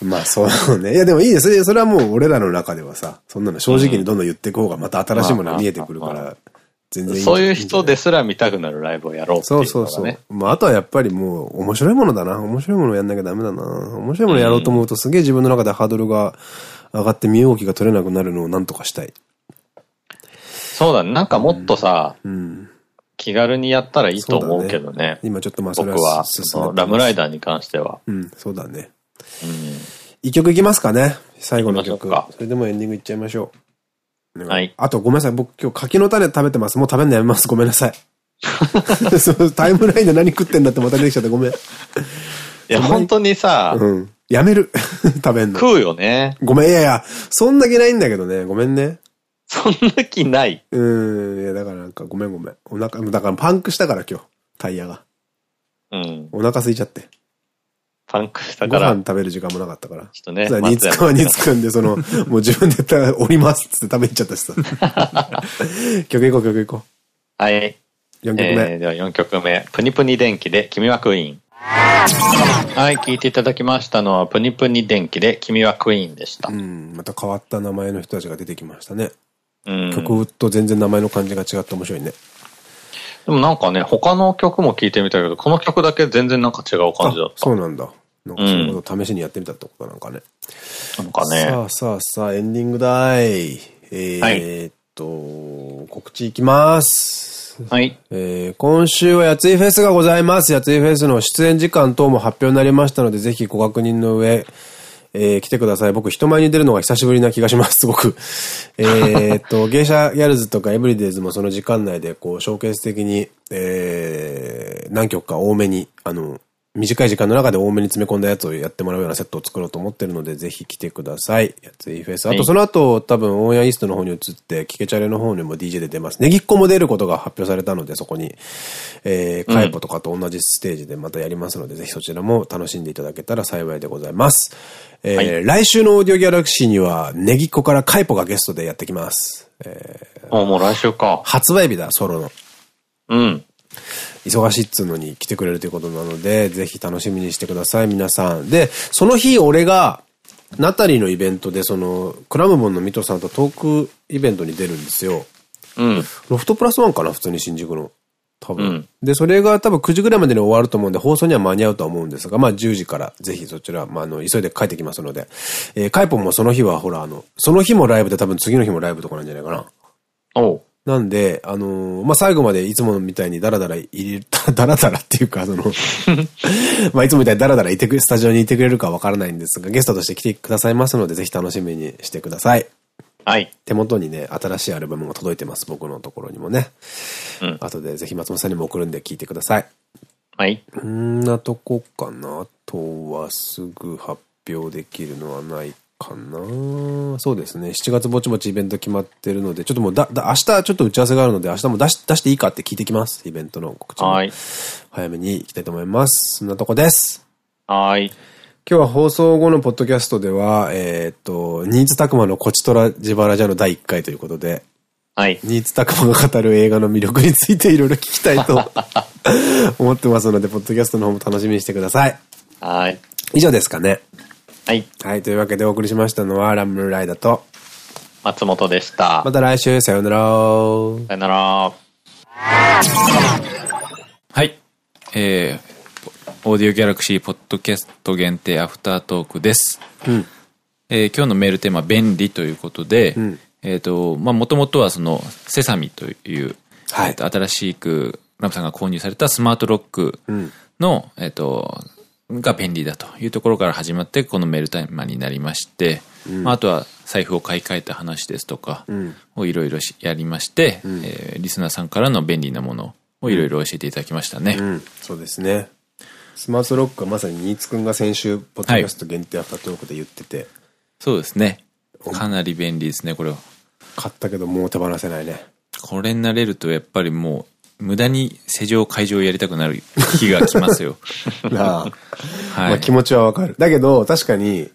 まあそうね。いやでもいいです。それはもう俺らの中ではさ、そんなの正直にどんどん言っていく方がまた新しいものが見えてくるから、全然いい。そういう人ですら見たくなるライブをやろうっていう、ね、そうそうそう。まああとはやっぱりもう面白いものだな。面白いものやんなきゃダメだな。面白いものやろうと思うとすげえ自分の中でハードルが上がって身動きが取れなくなるのをなんとかしたい。そうだね。なんかもっとさ、うん、気軽にやったらいいと思うけどね。ね今ちょっとまあ僕は、ラムライダーに関しては。うん、そうだね。うん。一曲いきますかね。最後の曲。それでもエンディングいっちゃいましょう。はい。あとごめんなさい。僕今日柿の種食べてます。もう食べんのやめます。ごめんなさい。[LAUGHS] タイムラインで何食ってんだってまた出てきちゃってごめん。いや、本当にさ、うん。やめる。[LAUGHS] 食べんの。食うよね。ごめん、いやいや、そんな気ないんだけどね。ごめんね。そんな気ない。うん、いや、だからなんか、ごめんごめん。お腹、だからパンクしたから今日、タイヤが。うん。お腹空いちゃって。パンクしたから。ご飯食べる時間もなかったから。ちょっとね。煮つくは煮つくんで、その、[LAUGHS] もう自分で降りますって食べ行っちゃったしさ。[LAUGHS] 曲行こう、曲行こう。はい。4曲目。えー、では4曲目。プニプニ電気で、君はクイーン。はい、聞いていただきましたのは、プニプニ電気で、君はクイーンでした。うん、また変わった名前の人たちが出てきましたね。うん。曲と全然名前の感じが違って面白いね。でもなんかね、他の曲も聞いてみたけど、この曲だけ全然なんか違う感じだった。そうなんだ。なんかそういうこと試しにやってみたってことなんかね。なんかね。さあさあさあ、エンディングだい。えー、っと、はい、告知いきます。はい。えー、今週はやついフェスがございます。やついフェスの出演時間等も発表になりましたので、ぜひご確認の上、えー、来てください。僕、人前に出るのが久しぶりな気がします、[LAUGHS] すごく。えっと、芸者ギャルズとかエブリデイズもその時間内で、こう、ショーケース的に、えー、何曲か多めに、あの、短い時間の中で多めに詰め込んだやつをやってもらうようなセットを作ろうと思ってるので、ぜひ来てください。やついフェス。あとその後、多分オンエアイーストの方に移って、キケチャレの方にも DJ で出ます。ネギっ子も出ることが発表されたので、そこに、えー、カイポとかと同じステージでまたやりますので、うん、ぜひそちらも楽しんでいただけたら幸いでございます。えー、はい、来週のオーディオギャラクシーには、ネギっ子からカイポがゲストでやってきます。えー、あ、もう来週か。発売日だ、ソロの。うん。忙しいっつうのに来てくれるということなので、ぜひ楽しみにしてください、皆さん。で、その日俺が、ナタリーのイベントで、その、クラムボンのミトさんとトークイベントに出るんですよ。うん。ロフトプラスワンかな、普通に新宿の。多分。うん、で、それが多分9時ぐらいまでに終わると思うんで、放送には間に合うとは思うんですが、まあ10時からぜひそちら、まああの、急いで帰ってきますので、えー、カイポンもその日はほら、あの、その日もライブで多分次の日もライブとかなんじゃないかな。おう。なんで、あのー、まあ、最後までいつもみたいにダラダラ入れた、[LAUGHS] ダラダラっていうか、その [LAUGHS] まあ、いつもみたいにダラダラいてく、スタジオにいてくれるかわからないんですが、ゲストとして来てくださいますので、ぜひ楽しみにしてください。はい。手元にね、新しいアルバムが届いてます、僕のところにもね。うん。後でぜひ松本さんにも送るんで聞いてください。はい。んなとこかな。あとはすぐ発表できるのはないかなそうですね。7月ぼちぼちイベント決まってるので、ちょっともうだ、だ、明日ちょっと打ち合わせがあるので、明日も出し、出していいかって聞いてきます。イベントの告知も。はい。早めに行きたいと思います。そんなとこです。はい。今日は放送後のポッドキャストでは、えっと、ニーズタクマのコチトラジバラジャの第1回ということで、はい。ニーズタクマが語る映画の魅力についていろいろ聞きたいと [LAUGHS] 思ってますので、ポッドキャストの方も楽しみにしてください。はい。以上ですかね。はい。はい。というわけでお送りしましたのは、ラムライダーと、松本でした。また来週、さようなら。さよなら。はい。えー、オーディオギャラクシーポッドキャスト限定アフタートークです。うん。えー、今日のメールテーマ、便利ということで、うん、えっと、まあ、もともとはその、セサミという、はい、新しく、ラムさんが購入されたスマートロックの、うん、えっと、が便利だというところから始まって、このメールタイマーになりまして、うん、まあ、あとは財布を買い替えた話ですとか、をいろいろやりまして、うん、えー、リスナーさんからの便利なものをいろいろ教えていただきましたね。うん、そうですね。スマートロックはまさに新津くんが先週、ポッドキャスト限定アフタートークで言ってて、はい、そうですね。かなり便利ですね、これは。買ったけどもう手放せないね。これになれるとやっぱりもう無駄に施錠解錠やりたくなる日が来ますよ。[LAUGHS] なあ。はい。まあ気持ちはわかる。だけど、確かに、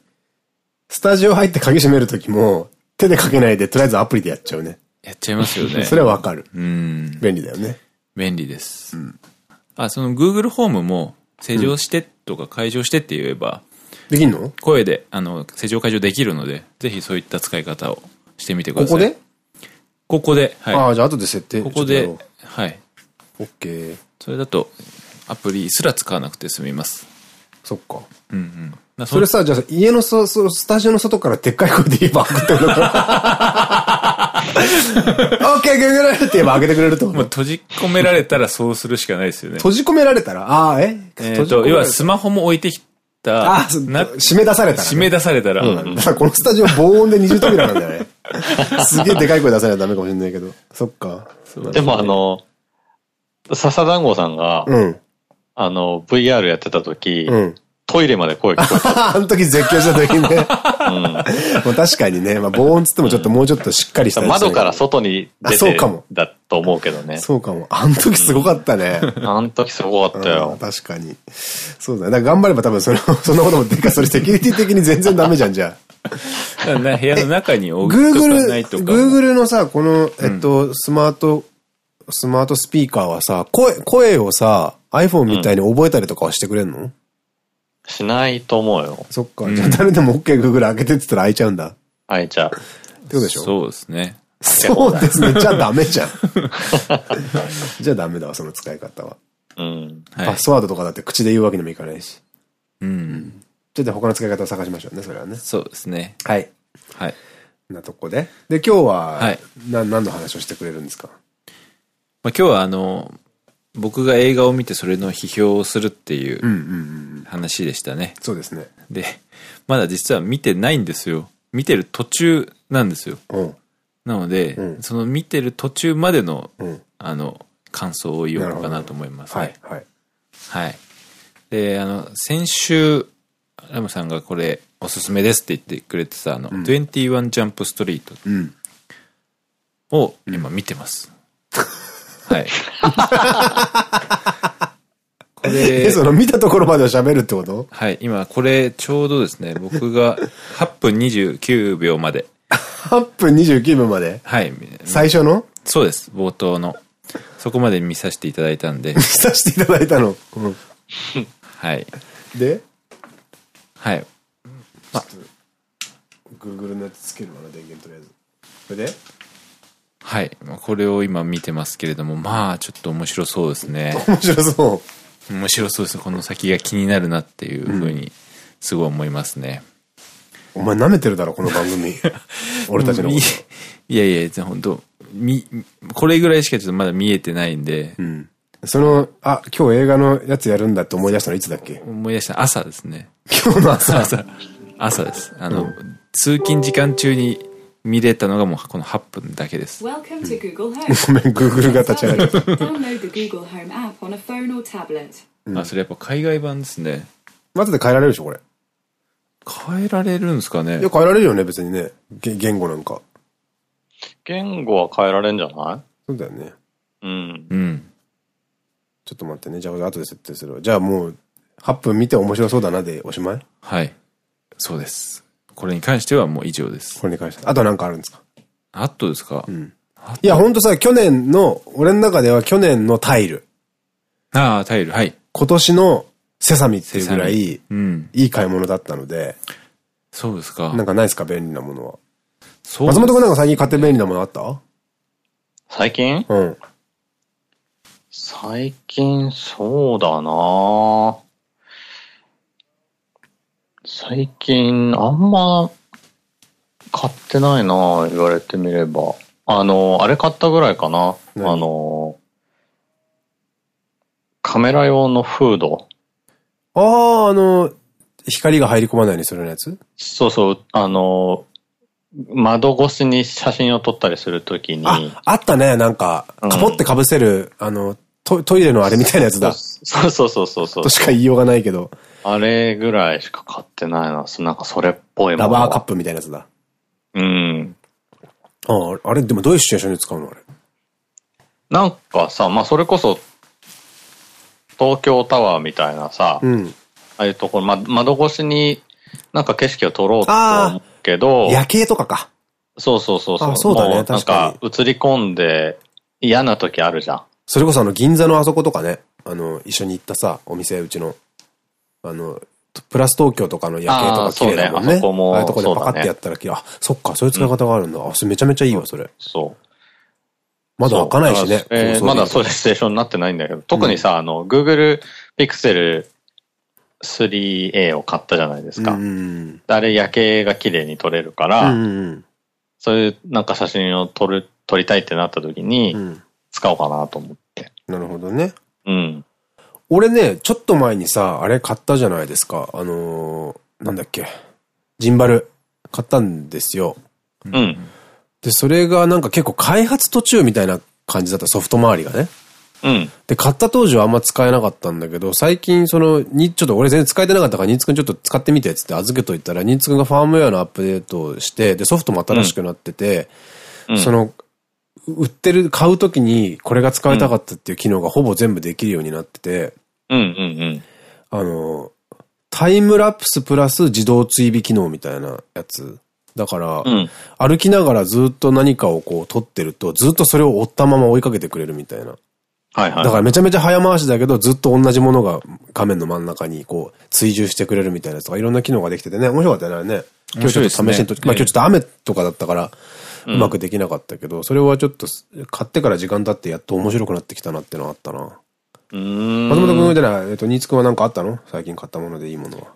スタジオ入って鍵閉めるときも、手でかけないで、とりあえずアプリでやっちゃうね。やっちゃいますよね。[LAUGHS] それはわかる。うん。便利だよね。便利です。うん。あ、その Google ホームも、施錠してとか解錠してって言えば、できんの？声で、あの、施錠解錠できるので、ぜひそういった使い方をしてみてください。ここで？ここで、はい。ああ、じゃあ後で設定。ここで、はい。オッケー。それだと、アプリすら使わなくて済みます。そっか。うんうん。それさ、じゃあ家のそ、そ、スタジオの外からでっかい声で言えば開けてくれるのか [LAUGHS] オッケー、ググルって言えば開けてくれると。もう閉じ込められたらそうするしかないですよね。閉じ込められたら？ああ、え？えっと、要はスマホも置いてきた。あ、締め出されたら、締め出されたら。うん。だからこのスタジオ防音で二重扉なんだよね。すげえでかい声出さないとダメかもしれないけど。そっか。でもあの、笹団子さんが、うん、あの、VR やってた時、うん、トイレまで声聞こえた。あの時絶叫した時ね。うん。[LAUGHS] もう確かにね、まあ防音つってもちょっともうちょっとしっかりした、窓から外に出てそうかも。だと思うけどね。そうかも。あの時すごかったね。あの時すごかったよ。確かに。そうだね。だ頑張れば多分それ、[LAUGHS] そんなこともでか、それセキュリティ的に全然ダメじゃん、じゃあ。部屋の中に置くとかないとか。Google のさ、この、えっと、スマートスマートスピーカーはさ、声、声をさ、iPhone みたいに覚えたりとかはしてくれんの、うん、しないと思うよ。そっか。じゃあ誰でも OK Google 開けてって言ったら開いちゃうんだ。開いちゃう。ってことでしょ？そうですね。そうですね。じゃあダメじゃん。[LAUGHS] じゃあダメだわ、その使い方は。うん。パスワードとかだって口で言うわけにもいかないし。うん。ちょっと他の使い方を探しましょうね、それはね。そうですね。はい。はい。なとこで。で、今日は、はい、な、何の話をしてくれるんですか？まあ、今日はあの、僕が映画を見てそれの批評をするっていう話でしたね。そうですね。で、まだ実は見てないんですよ。見てる途中なんですよ。なので、うん、その見てる途中までの、うん、あの、感想を言おうかなと思います、ね、はい。はい。はい。で、あの、先週、ラムさんがこれおすすめですって言ってくれてたあの、うん、21ジャンプストリートを今見てます。はい。[LAUGHS] これ。その見たところまでは喋るってこと？はい。今、これ、ちょうどですね、僕が8分29秒まで。8分29秒まで？はい。最初の？そうです。冒頭の。そこまで見させていただいたんで。見させていただいたの？うん、はい。で？はい。まあ、Google のやつつけるわな、電源とりあえず。それで？はい。これを今見てますけれども、まあ、ちょっと面白そうですね。面白そう。面白そうです。この先が気になるなっていうふうに、すごい思いますね。うん、お前舐めてるだろ、この番組。[LAUGHS] 俺たちのこと。いやいや、本当み、これぐらいしかちょっとまだ見えてないんで。うん。その、あ、今日映画のやつやるんだって思い出したのいつだっけ？思い出した朝ですね。今日の朝朝。朝です。あの、うん、通勤時間中に見れたのがもうこの8分だけです。[LAUGHS] ごめん、Google が立ち上がる。あ、それやっぱ海外版ですね。後で変えられるでしょ、これ。変えられるんですかねいや、変えられるよね、別にね。言語なんか。言語は変えられるんじゃない？そうだよね。うん。うん。ちょっと待ってね。じゃあ、後で設定するじゃあもう、8分見て面白そうだなでおしまい？はい。そうです。これに関してはもう以上です。これに関して。あと何かあるんですか？あとですか？うん。いや、ほんとさ、去年の、俺の中では去年のタイル。ああ、タイル、はい。今年のセサミっていうぐらい、うん、いい買い物だったので。そうですか。なんかないですか便利なものは。そう松本君なんか最近買って便利なものあった？最近？うん。最近、そうだな最近、あんま、買ってないな言われてみれば。あの、あれ買ったぐらいかな。あの、カメラ用のフード。ああ、あの、光が入り込まないようにするやつ？そうそう、あの、窓越しに写真を撮ったりするときに。あ、あったね、なんか、かぼってかぶせる、うん、あの、トトイレのあれみたいなやつだ。そうそうそうそうそう。としか言いようがないけど。あれぐらいしか買ってないな。なんかそれっぽいもの。ラバーカップみたいなやつだ。うん。ああ、あれ、でもどういうシチュエーションに使うのあれ？なんかさ、まあそれこそ、東京タワーみたいなさ、うん、ああいうところ、ま、窓越しになんか景色を撮ろうと思うけど、夜景とかか。そうそうそうそう。そうだね、確かに。なんか映り込んで嫌な時あるじゃん。それこそあの銀座のあそことかね、あの、一緒に行ったさ、お店、うちの、あの、プラス東京とかの夜景とか綺麗だもんね。あそこも。ああいうとこでパカってやったら、ね、あ、そっか、そういう使い方があるんだ。あ、それめちゃめちゃいいわ、それ。そう。まだ開かないしね。えー、まだそういうステーションになってないんだけど、特にさ、あの、Google Pixel 3A を買ったじゃないですか。あれ夜景が綺麗に撮れるから、そういうなんか写真を撮る、撮りたいってなった時に、使おうかなと思って。なるほどね。うん。俺ね、ちょっと前にさ、あれ買ったじゃないですか。あのー、なんだっけ。ジンバル。買ったんですよ。うん。で、それがなんか結構開発途中みたいな感じだったソフト周りがね。うん。で、買った当時はあんま使えなかったんだけど、最近その、に、ちょっと俺全然使えてなかったから、ニーツくんちょっと使ってみてっつって預けといたら、ニーツくんがファームウェアのアップデートをして、で、ソフトも新しくなってて、うん、その、売ってる、買うときにこれが使いたかったっていう機能がほぼ全部できるようになってて、うんうんうん。あの、タイムラプスプラス自動追尾機能みたいなやつ。だから、うん、歩きながらずっと何かをこう撮ってると、ずっとそれを追ったまま追いかけてくれるみたいな。はいはい。だからめちゃめちゃ早回しだけど、ずっと同じものが画面の真ん中にこう、追従してくれるみたいなやつとか、いろんな機能ができててね、面白かったよね。今日ちょっと試しにと、ね、まあ今日ちょっと雨とかだったから、うまくできなかったけど、うん、それはちょっと、買ってから時間経ってやっと面白くなってきたなってのはあったな。うん。松本君じゃない、えっと、新津君は何かあったの？最近買ったものでいいものは。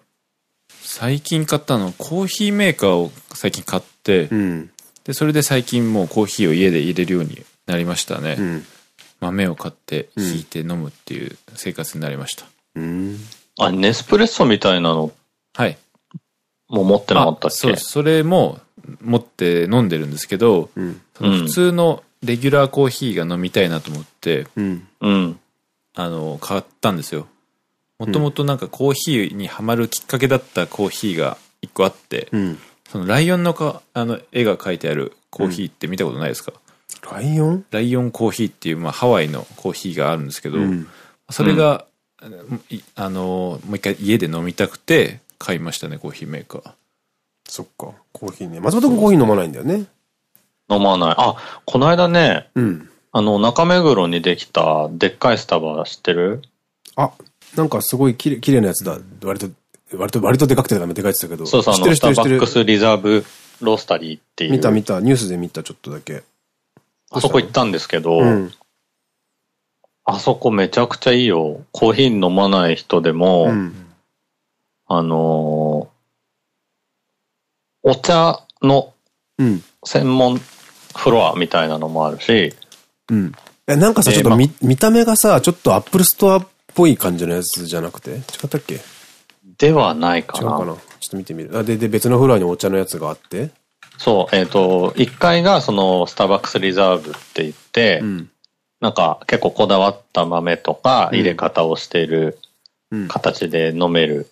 最近買ったの、コーヒーメーカーを最近買って、うん、で、それで最近もうコーヒーを家で入れるようになりましたね。うん豆を買って引いて飲むっていう生活になりました。うん。あ、ネスプレッソみたいなの？はい。もう持ってなかったっけ？そうそれも持って飲んでるんですけど、うん、普通のレギュラーコーヒーが飲みたいなと思って、うん。うん。あの、買ったんですよ。もともとなんかコーヒーにハマるきっかけだったコーヒーが一個あって、うん、そのライオンのかあの絵が描いてあるコーヒーって見たことないですか、うん、ライオン？ライオンコーヒーっていう、まあ、ハワイのコーヒーがあるんですけど、それが、あの、もう一回家で飲みたくて買いましたね、コーヒーメーカー。そっか、コーヒーね。松本君コーヒー飲まないんだよね。飲まない。あ、この間ね、うん。あの、中目黒にできたでっかいスタバ知ってる？あ、なんかすごいきれきれいなやつだ。割と、割と、割とでかくてダメでかいってたけど。そうそう、あの、スターバックスリザーブロースタリーっていう。見た見た、ニュースで見たちょっとだけ。あそこ行ったんですけど、うん、あそこめちゃくちゃいいよ。コーヒー飲まない人でも、うん、あのー、お茶の専門フロアみたいなのもあるし、うん。え、なんかさ、ちょっと見、見た目がさ、ちょっとアップルストアっぽい感じのやつじゃなくて？違ったっけ？ではないかな。違うかな？ちょっと見てみる。あ、で、で、別のフロアにお茶のやつがあって？そう、えっ、ー、と、1階がそのスターバックスリザーブって言って、うん、なんか結構こだわった豆とか入れ方をしている形で飲める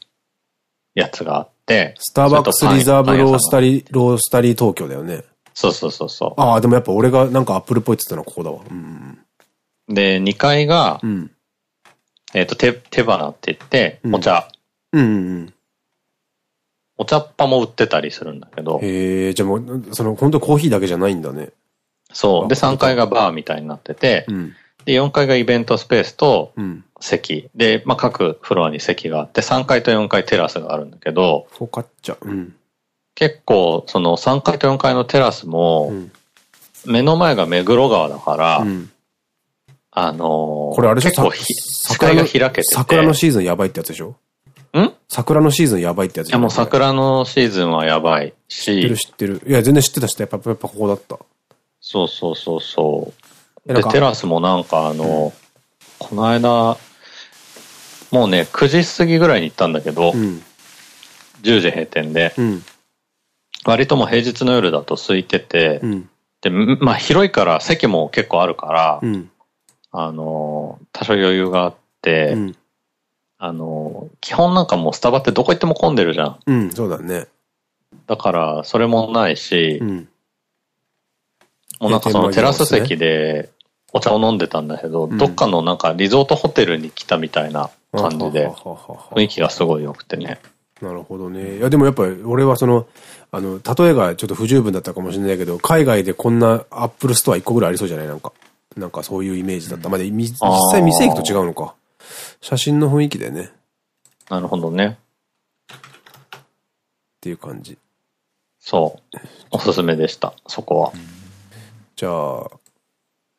やつがあって、スターバックスリザーブロースタリー、ロースタリー東京だよね。そうそうそうそう。ああ、でもやっぱ俺がなんかアップルっぽいって言ったのはここだわ。うん、で、2階が、うん、えっと、手、手花って言って、お茶。うんうんうん。お茶っ葉も売ってたりするんだけど。へえ、じゃあもう、その、本当コーヒーだけじゃないんだね。そう。で、3階がバーみたいになってて、うん、で、4階がイベントスペースと席。うん、で、まあ、各フロアに席があって、3階と4階テラスがあるんだけど、フォカッチャ。うん、結構、その3階と4階のテラスも、目の前が目黒川だから、うん、あのー、これあれ結構視界が開けてて。桜のシーズンやばいってやつでしょ？ん桜のシーズンやばいってやつい？やもう桜のシーズンはやばいし。知ってる知ってる。いや、全然知ってたし、やっぱ、やっぱここだった。そうそうそうそう。で、テラスもなんかあの、うん、この間、もうね、9時過ぎぐらいに行ったんだけど、うん、10時閉店で、うん、割とも平日の夜だと空いてて、で、まあ広いから席も結構あるから、あの、多少余裕があって、あの、基本なんかもうスタバってどこ行っても混んでるじゃん。うん、そうだね。だから、それもないし、うん、もうなんかそのテラス席でお茶を飲んでたんだけど、うん、どっかのなんかリゾートホテルに来たみたいな感じで、雰囲気がすごい良くてね。なるほどね。いや、でもやっぱり俺はその、あの、例えがちょっと不十分だったかもしれないけど、海外でこんなアップルストア1個ぐらいありそうじゃない？なんか。なんかそういうイメージだった。まあ、実際店行くと違うのか。写真の雰囲気でね。なるほどね。っていう感じ。そう。おすすめでした、そこは。じゃあ、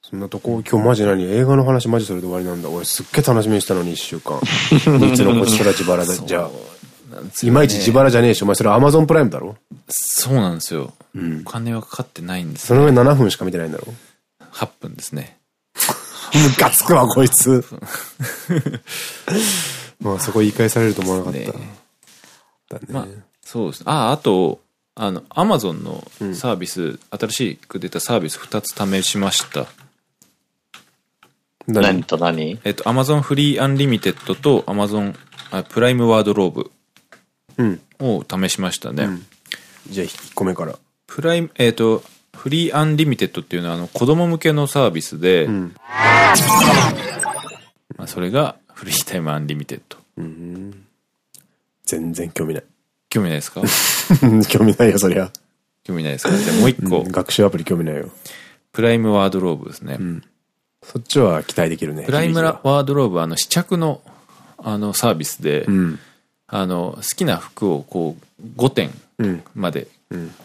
そんなとこ、今日マジ何？映画の話マジそれで終わりなんだ。俺すっげえ楽しみにしたのに一週間。[LAUGHS] いつのこちから自腹だ。じゃあ。いまいち自腹じゃねえし、お前それアマゾンプライムだろ？そうなんですよ。うん。お金はかかってないんです、その上7分しか見てないんだろ ?8 分ですね。ムカつくわ、こいつ。[LAUGHS] まあ、そこ言い返されると思わなかった。ね、だね。まあ、そうです。あ、あと、あの、アマゾンのサービス、うん、新しく出たサービス2つ試しました。何？と何？えっと、アマゾンフリーアンリミテッドとアマゾンプライムワードローブを試しましたね。うん、じゃあ、1個目から。プライム、えっ、と、フリーアンリミテッドっていうのはあの子供向けのサービスで、うん、まあそれがフリータイムアンリミテッド。全然興味ない。興味ないですか？[LAUGHS] 興味ないよ、そりゃ。興味ないですか？じゃあもう一個、うん、学習アプリ興味ないよ。プライムワードローブですね。うん、そっちは期待できるね。プライムワードローブはあの試着のあのサービスで、うん、あの好きな服をこう5点まで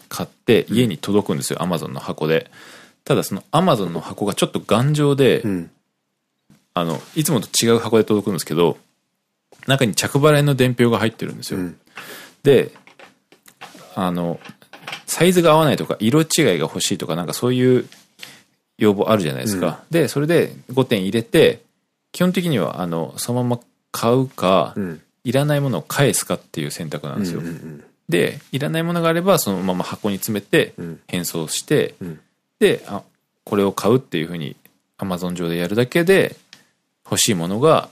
買って家に届くんですよ、アマゾンの箱で。ただそのアマゾンの箱がちょっと頑丈で、あの、いつもと違う箱で届くんですけど、中に着払いの伝票が入ってるんですよ。で、あの、サイズが合わないとか、色違いが欲しいとか、なんかそういう要望あるじゃないですか。うん、で、それで5点入れて、基本的には、あの、そのまま買うか、うん、いらないものを返すかっていう選択なんですよ。で、いらないものがあれば、そのまま箱に詰めて、変装して、うん、で、あ、これを買うっていうふうに、アマゾン上でやるだけで、欲しいものが、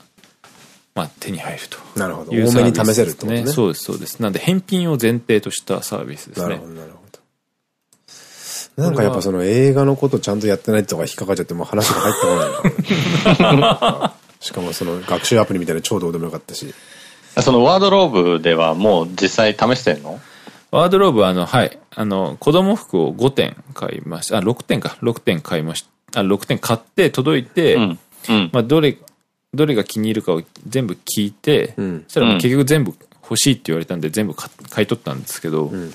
まあ、手に入ると。なるほど。多めに試せるってことね。そうです、そうです。なんで、返品を前提としたサービスですね。なるほど、なるほど。なんかやっぱその映画のことちゃんとやってないとか引っかかっちゃってもう話が入ってこない [LAUGHS] しかもその学習アプリみたいな超どうでもよかったし。そのワードローブではもう実際試してんの？ワードローブはあの、はい。あの、子供服を5点買いました。あ、6点か。6点買いました。あ、6点買って届いて、うん。うん、まあ、どれ、どれが気に入るかを全部聞いて、うん、そしたら結局全部欲しいって言われたんで全部買い取ったんですけど、うん、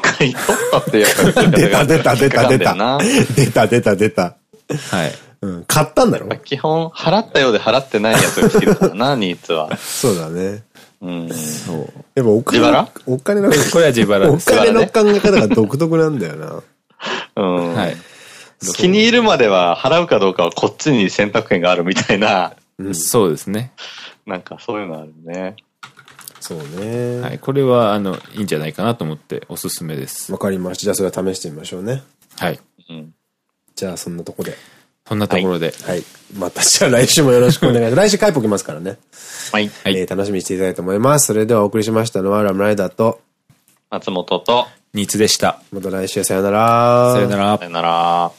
買い取ったってやっぱり出た出た出た出た。出た出た出た。はい。うん。買ったんだろ？基本、払ったようで払ってないやつが好きだからな、[LAUGHS] ニーツは。そうだね。うん。そう。やっぱお金、お金の、[LAUGHS] これは自腹です。お金の考え方が独特なんだよな。うん。はい。気に入るまでは払うかどうかはこっちに選択権があるみたいな。うん、そうですね。なんかそういうのあるね。そうね。はい。これは、あの、いいんじゃないかなと思っておすすめです。わかりました。じゃあそれは試してみましょうね。はい。うん。じゃあそんなとこで。そんなところで。はい。またじゃあ来週もよろしくお願いします。[LAUGHS] 来週カイポきますからね。はい。えー、楽しみにしていただきたいと思います。それではお送りしましたのはラムライダーと、松本と、ニーツでした。また来週さよなら。さよなら。さよなら。